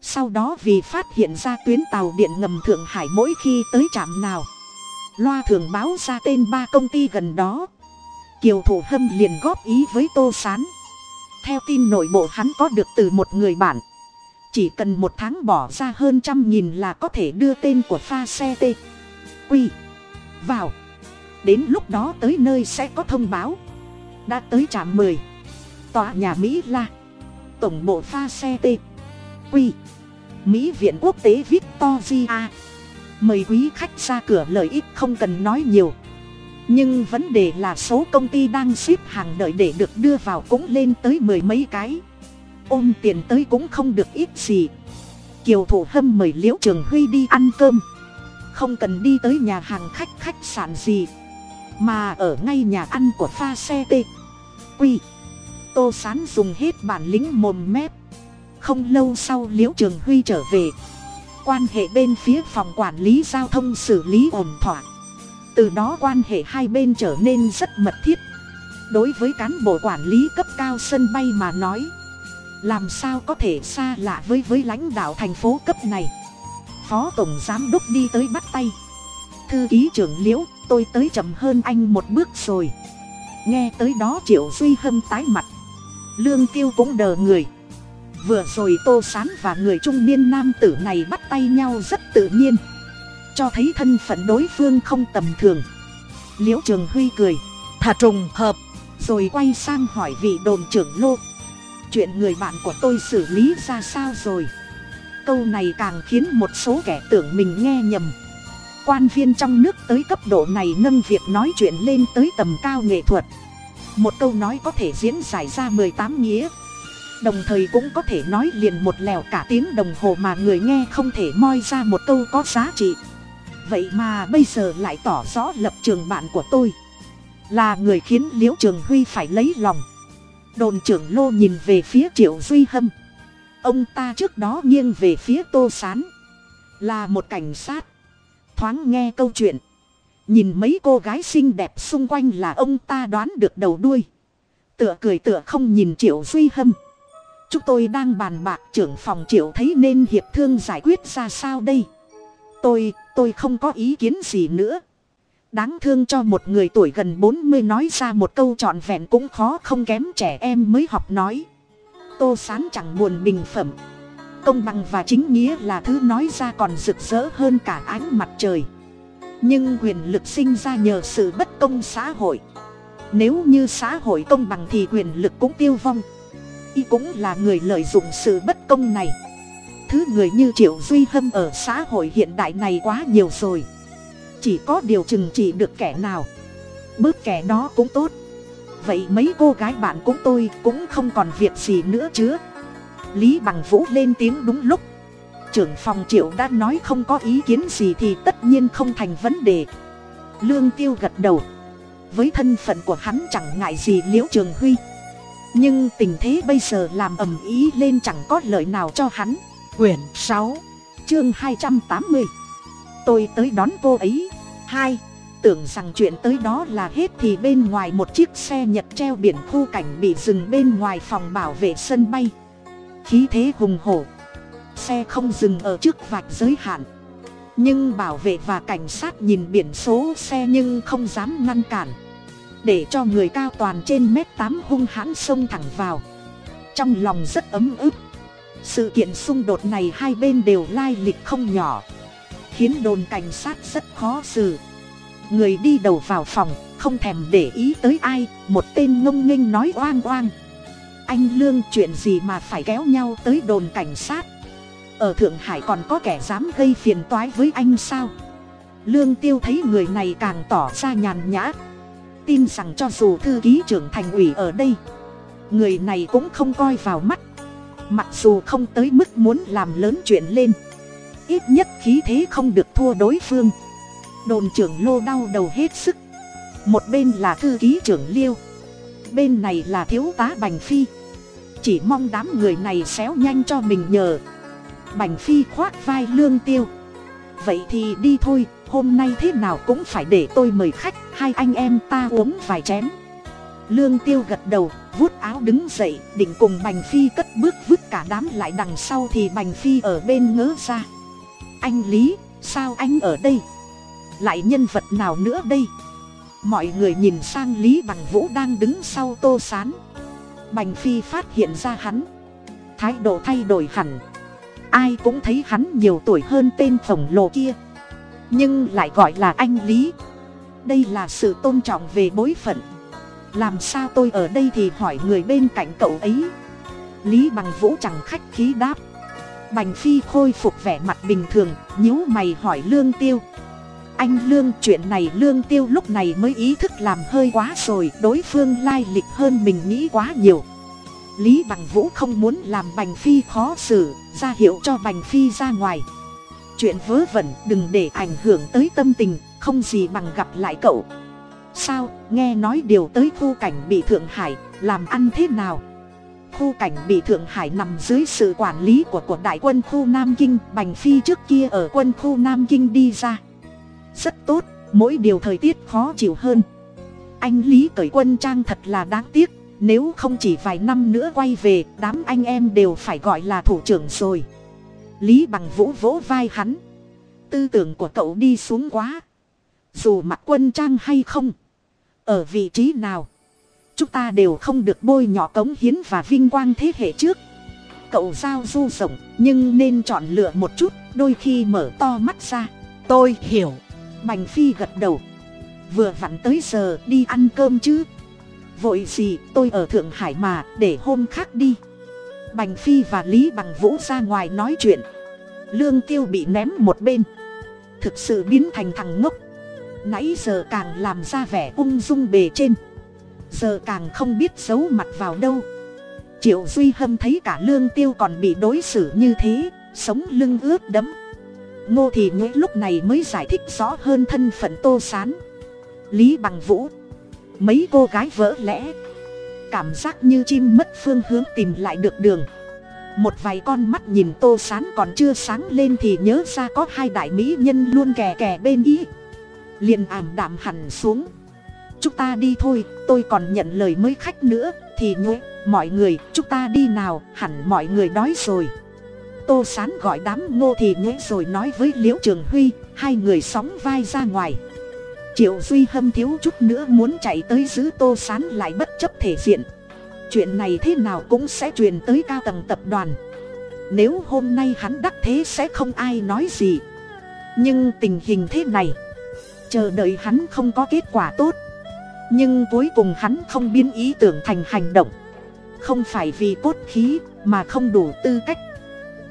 Sau đó vì phát hiện ra tuyến tàu điện ngầm thượng hải mỗi khi tới trạm nào. Loa thường báo ra tên ba công ty gần đó. Kiều thủ hâm liền góp ý với tô s á n theo tin nội bộ hắn có được từ một người bạn. Chỉ cần một tháng bỏ ra hơn trăm nghìn là có thể đưa tên của pha xe t quy. Vào đến lúc đó tới nơi sẽ có thông báo. Đã tới trạm mười. Tòa nhà mỹ la. Tổng bộ pha xe t. Quy mỹ viện quốc tế victoria. Mời quý khách ra cửa lợi ích không cần nói nhiều. Nhưng vấn đề là số công ty đang ship hàng đợi để được đưa vào cũng lên tới mười mấy cái. Ôm tiền tới cũng không được ít gì. Kiều thủ hâm mời liễu trường huy đi ăn cơm. Không cần đi tới nhà hàng khách khách sạn gì mà ở ngay nhà ăn của pha xe t quy. Tô sán dùng hết bản lính mồm mép. Không lâu sau liễu trường huy trở về. Quan hệ bên phía phòng quản lý giao thông xử lý ổn thỏa. Từ đó quan hệ hai bên trở nên rất mật thiết. Đối với cán bộ quản lý cấp cao sân bay mà nói, làm sao có thể xa lạ với với lãnh đạo thành phố cấp này? Phó tổng giám đốc đi tới bắt tay. Thư ký trưởng liễu tôi tới chậm hơn anh một bước rồi. Nghe tới đó triệu duy hâm tái mặt. Lương tiêu cũng đờ người. Vừa rồi tô sán và người trung niên nam tử này bắt tay nhau rất tự nhiên. Cho thấy thân phận đối phương không tầm thường. Liễu trường huy cười. Thà trùng hợp. Rồi quay sang hỏi vị đồn trưởng lô. Chuyện người bạn của tôi xử lý ra sao rồi? Câu này càng khiến một số kẻ tưởng mình nghe nhầm quan viên trong nước tới cấp độ này nâng việc nói chuyện lên tới tầm cao nghệ thuật. Một câu nói có thể diễn giải ra mười tám nghĩa. Đồng thời cũng có thể nói liền một lèo cả tiếng đồng hồ mà người nghe không thể moi ra một câu có giá trị. Vậy mà bây giờ lại tỏ rõ lập trường bạn của tôi. Là người khiến liễu trường huy phải lấy lòng. Đồn trưởng lô nhìn về phía triệu duy hâm. Ông ta trước đó nghiêng về phía tô s á n là một cảnh sát thoáng nghe câu chuyện. Nhìn mấy cô gái xinh đẹp xung quanh là ông ta đoán được đầu đuôi. Tựa cười tựa không nhìn triệu duy hâm. Chúng tôi đang bàn bạc trưởng phòng triệu thấy nên hiệp thương giải quyết ra sao đây? Tôi tôi không có ý kiến gì nữa. Đáng thương cho một người tuổi gần bốn mươi nói ra một câu trọn vẹn cũng khó không kém trẻ em mới học nói. Tô sán chẳng buồn bình phẩm công bằng và chính nghĩa là thứ nói ra còn rực rỡ hơn cả ánh mặt trời. Nhưng quyền lực sinh ra nhờ sự bất công xã hội. Nếu như xã hội công bằng thì quyền lực cũng tiêu vong. Y cũng là người lợi dụng sự bất công này. Thứ người như triệu duy hâm ở xã hội hiện đại này quá nhiều rồi. Chỉ có điều chừng chỉ được kẻ nào, bớt kẻ đó cũng tốt. Vậy mấy cô gái bạn cũng tôi cũng không còn việc gì nữa chứ? Lý bằng vũ lên tiếng đúng lúc. Trưởng phòng triệu đã nói không có ý kiến gì thì tất nhiên không thành vấn đề. Lương tiêu gật đầu. Với thân phận của hắn chẳng ngại gì liễu trường huy. Nhưng tình thế bây giờ làm ầm ý lên chẳng có lợi nào cho hắn. Quyển sáu, chương hai trăm tám mươi. Tôi tới đón cô ấy. Hai, tưởng rằng chuyện tới đó là hết thì bên ngoài một chiếc xe nhật treo biển khu cảnh bị dừng bên ngoài phòng bảo vệ sân bay khí thế hùng hổ. Xe không dừng ở trước vạch giới hạn. Nhưng bảo vệ và cảnh sát nhìn biển số xe nhưng không dám ngăn cản. Để cho người cao toàn trên mét tám hung hãn xông thẳng vào. Trong lòng rất ấm ức. Sự kiện xung đột này hai bên đều lai lịch không nhỏ. Khiến đồn cảnh sát rất khó xử. Người đi đầu vào phòng, không thèm để ý tới ai, một tên ngông nghênh nói oang oang anh lương chuyện gì mà phải kéo nhau tới đồn cảnh sát? Ở thượng hải còn có kẻ dám gây phiền toái với anh sao? Lương tiêu thấy người này càng tỏ ra nhàn nhã. Tin rằng cho dù thư ký trưởng thành ủy ở đây, người này cũng không coi vào mắt. Mặc dù không tới mức muốn làm lớn chuyện lên, ít nhất khí thế không được thua đối phương. Đồn trưởng lô đau đầu hết sức. Một bên là thư ký trưởng liêu, bên này là thiếu tá bành phi chỉ mong đám người này xéo nhanh cho mình nhờ. Bành phi khoác vai lương tiêu. Vậy thì đi thôi, hôm nay thế nào cũng phải để tôi mời khách, hai anh em ta uống vài chén. Lương tiêu gật đầu, vuốt áo đứng dậy, định cùng bành phi cất bước vứt cả đám lại đằng sau thì bành phi ở bên ngớ ra. Anh lý, sao anh ở đây? Lại nhân vật nào nữa đây? Mọi người nhìn sang lý bằng vũ đang đứng sau tô sán bành phi phát hiện ra hắn. Thái độ thay đổi hẳn. Ai cũng thấy hắn nhiều tuổi hơn tên khổng lồ kia. Nhưng lại gọi là anh lý. Đây là sự tôn trọng về bối phận. Làm sao tôi ở đây thì hỏi người bên cạnh cậu ấy? Lý bằng vũ chẳng khách khí đáp. Bành phi khôi phục vẻ mặt bình thường, nhíu mày hỏi lương tiêu anh lương, chuyện này lương tiêu lúc này mới ý thức làm hơi quá rồi, đối phương lai lịch hơn mình nghĩ quá nhiều. Lý bằng vũ không muốn làm bành phi khó xử, ra hiệu cho bành phi ra ngoài. Chuyện vớ vẩn, đừng để ảnh hưởng tới tâm tình, không gì bằng gặp lại cậu. Sao, nghe nói điều tới khu cảnh bị thượng hải, làm ăn thế nào? Khu cảnh bị thượng hải nằm dưới sự quản lý của của đại quân khu nam kinh, bành phi trước kia ở quân khu nam kinh đi ra rất tốt, mỗi điều thời tiết khó chịu hơn. Anh lý cởi quân trang thật là đáng tiếc, nếu không chỉ vài năm nữa quay về, đám anh em đều phải gọi là thủ trưởng rồi. Lý bằng vũ vỗ vai hắn. Tư tưởng của cậu đi xuống quá. Dù mặc quân trang hay không, ở vị trí nào, chúng ta đều không được bôi nhọ cống hiến và vinh quang thế hệ trước. Cậu giao du rộng, nhưng nên chọn lựa một chút, đôi khi mở to mắt ra. Tôi hiểu bành phi gật đầu. Vừa vặn tới giờ đi ăn cơm chứ? Vội gì, tôi ở thượng hải mà, để hôm khác đi. Bành phi và lý bằng vũ ra ngoài nói chuyện. Lương tiêu bị ném một bên. Thực sự biến thành thằng ngốc. Nãy giờ càng làm ra vẻ ung dung bề trên. Giờ càng không biết giấu mặt vào đâu. Triệu duy hâm thấy cả lương tiêu còn bị đối xử như thế, sống lưng ướt đẫm ngô thì nhuế lúc này mới giải thích rõ hơn thân phận tô sán. Lý bằng vũ. Mấy cô gái vỡ lẽ. Cảm giác như chim mất phương hướng tìm lại được đường. Một vài con mắt nhìn tô sán còn chưa sáng lên thì nhớ ra có hai đại mỹ nhân luôn kè kè bên ý. Liền ảm đạm hẳn xuống. Chúng ta đi thôi, tôi còn nhận lời mới khách nữa, thì nhuế mọi người, chúng ta đi nào, hẳn mọi người đói rồi tô sán gọi đám ngô thì nhuế rồi nói với liễu trường huy, hai người sóng vai ra ngoài. Triệu duy hâm thiếu chút nữa muốn chạy tới giữ tô sán lại bất chấp thể diện. Chuyện này thế nào cũng sẽ truyền tới cao tầng tập đoàn. Nếu hôm nay hắn đắc thế sẽ không ai nói gì. Nhưng tình hình thế này, chờ đợi hắn không có kết quả tốt. Nhưng cuối cùng hắn không biến ý tưởng thành hành động. Không phải vì cốt khí mà không đủ tư cách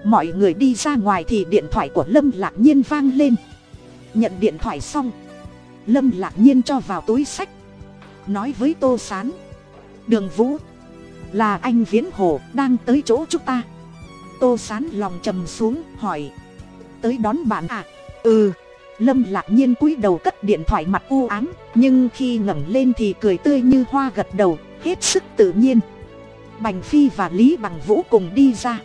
mọi người đi ra ngoài thì điện thoại của lâm lạc nhiên vang lên. Nhận điện thoại xong, lâm lạc nhiên cho vào túi sách. Nói với tô s á n đường vũ, là anh viễn hồ đang tới chỗ chúng ta. Tô s á n lòng trầm xuống, hỏi, tới đón bạn à? Ừ. Lâm lạc nhiên cúi đầu cất điện thoại mặt u ám, nhưng khi ngẩng lên thì cười tươi như hoa gật đầu, hết sức tự nhiên. Bành phi và lý bằng vũ cùng đi ra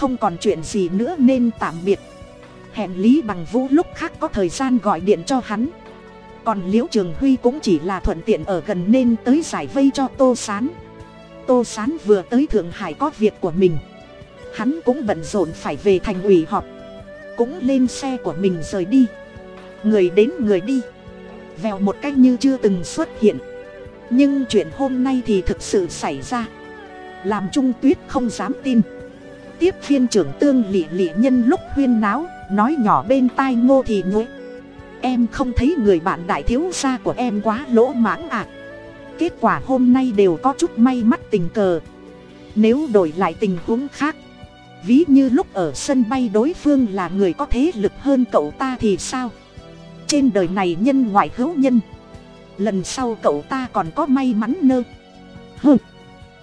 không còn chuyện gì nữa nên tạm biệt. Hẹn lý bằng vũ lúc khác có thời gian gọi điện cho hắn. Còn liễu trường huy cũng chỉ là thuận tiện ở gần nên tới giải vây cho tô s á n tô s á n vừa tới thượng hải có việc của mình. Hắn cũng bận rộn phải về thành ủy họp. Cũng lên xe của mình rời đi. Người đến người đi. Vèo một cách như chưa từng xuất hiện. Nhưng chuyện hôm nay thì thực sự xảy ra. Làm trung tuyết không dám tin tiếp viên trưởng tương lị lị nhân lúc huyên náo, nói nhỏ bên tai ngô thì nhuế em không thấy người bạn đại thiếu gia của em quá lỗ mãng à? Kết quả hôm nay đều có chút may mắt tình cờ. Nếu đổi lại tình huống khác, ví như lúc ở sân bay đối phương là người có thế lực hơn cậu ta thì sao? Trên đời này nhân ngoại hữu nhân, lần sau cậu ta còn có may mắn nơ? Hơ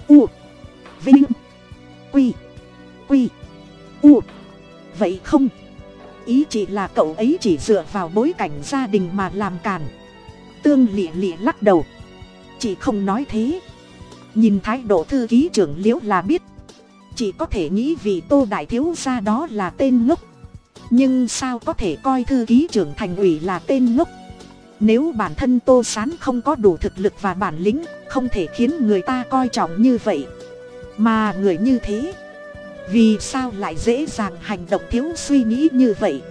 u. Vinh. Quy quy. U. Vậy không? Ý chị là cậu ấy chỉ dựa vào bối cảnh gia đình mà làm càn. Tương lịa lịa lắc đầu. Chị không nói thế. Nhìn thái độ thư ký trưởng liễu là biết. Chị có thể nghĩ vì tô đại thiếu gia đó là tên ngốc. Nhưng sao có thể coi thư ký trưởng thành ủy là tên ngốc? Nếu bản thân tô sán không có đủ thực lực và bản lĩnh, không thể khiến người ta coi trọng như vậy. Mà người như thế vì sao lại dễ dàng hành động thiếu suy nghĩ như vậy?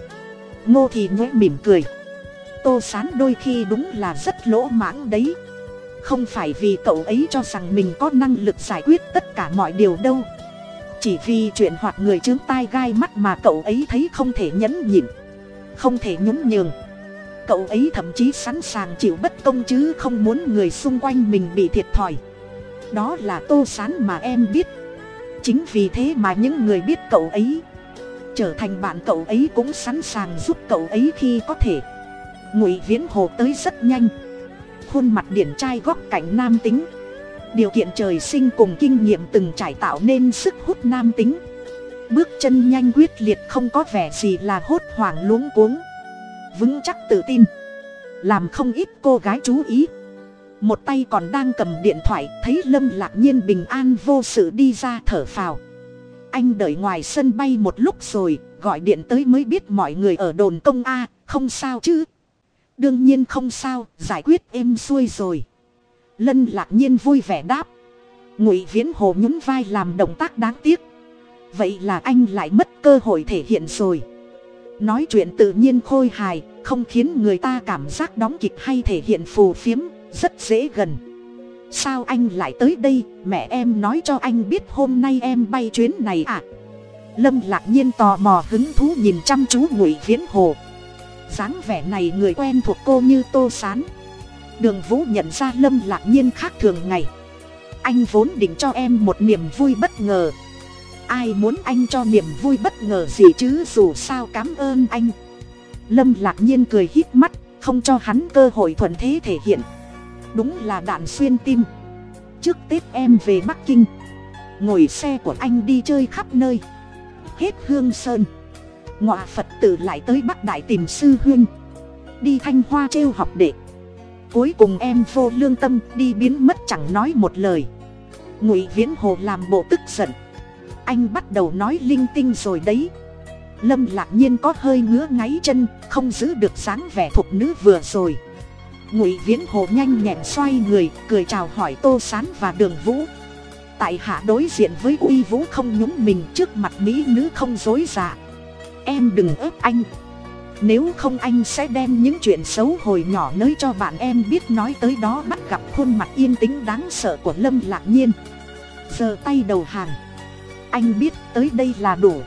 Ngô thì nhuế mỉm cười. Tô sán đôi khi đúng là rất lỗ mãng đấy. Không phải vì cậu ấy cho rằng mình có năng lực giải quyết tất cả mọi điều đâu. Chỉ vì chuyện hoặc người chướng tai gai mắt mà cậu ấy thấy không thể nhẫn nhịn, không thể nhún nhường. Cậu ấy thậm chí sẵn sàng chịu bất công chứ không muốn người xung quanh mình bị thiệt thòi. Đó là tô sán mà em biết chính vì thế mà những người biết cậu ấy, trở thành bạn cậu ấy cũng sẵn sàng giúp cậu ấy khi có thể. Ngụy viễn hồ tới rất nhanh. Khuôn mặt điển trai góc cạnh nam tính. Điều kiện trời sinh cùng kinh nghiệm từng trải tạo nên sức hút nam tính. Bước chân nhanh quyết liệt không có vẻ gì là hốt hoảng luống cuống. Vững chắc tự tin. Làm không ít cô gái chú ý một tay còn đang cầm điện thoại, thấy lâm lạc nhiên bình an vô sự đi ra thở phào. Anh đợi ngoài sân bay một lúc rồi, gọi điện tới mới biết mọi người ở đồn công a, không sao chứ? Đương nhiên không sao, giải quyết êm xuôi rồi. Lân lạc nhiên vui vẻ đáp. Ngụy viễn hồ nhún vai làm động tác đáng tiếc. Vậy là anh lại mất cơ hội thể hiện rồi. Nói chuyện tự nhiên khôi hài, không khiến người ta cảm giác đóng kịch hay thể hiện phù phiếm rất dễ gần. Sao anh lại tới đây? Mẹ em nói cho anh biết hôm nay em bay chuyến này à? Lâm lạc nhiên tò mò hứng thú nhìn chăm chú ngụy viễn hồ. Dáng vẻ này người quen thuộc cô như tô sán. Đường vũ nhận ra lâm lạc nhiên khác thường ngày. Anh vốn định cho em một niềm vui bất ngờ. Ai muốn anh cho niềm vui bất ngờ gì chứ? Dù sao cám ơn anh. Lâm lạc nhiên cười hít mắt, không cho hắn cơ hội thuận thế thể hiện đúng là đạn xuyên tim. Trước tết em về bắc kinh, ngồi xe của anh đi chơi khắp nơi. Hết hương sơn, ngọa phật tử lại tới bắc đại tìm sư huyên. Đi thanh hoa trêu học đệ. Cuối cùng em vô lương tâm đi biến mất chẳng nói một lời. Ngụy viễn hồ làm bộ tức giận. Anh bắt đầu nói linh tinh rồi đấy. Lâm lạc nhiên có hơi ngứa ngáy chân, không giữ được dáng vẻ thục nữ vừa rồi ngụy viễn hồ nhanh nhẹn xoay người, cười chào hỏi tô sán và đường vũ. Tại hạ đối diện với uy vũ không nhúng mình trước mặt mỹ nữ không dối dạ em đừng ép anh. Nếu không anh sẽ đem những chuyện xấu hồi nhỏ nới cho bạn em biết nói tới đó bắt gặp khuôn mặt yên tĩnh đáng sợ của lâm lạc nhiên. Giờ tay đầu hàng. Anh biết tới đây là đủ.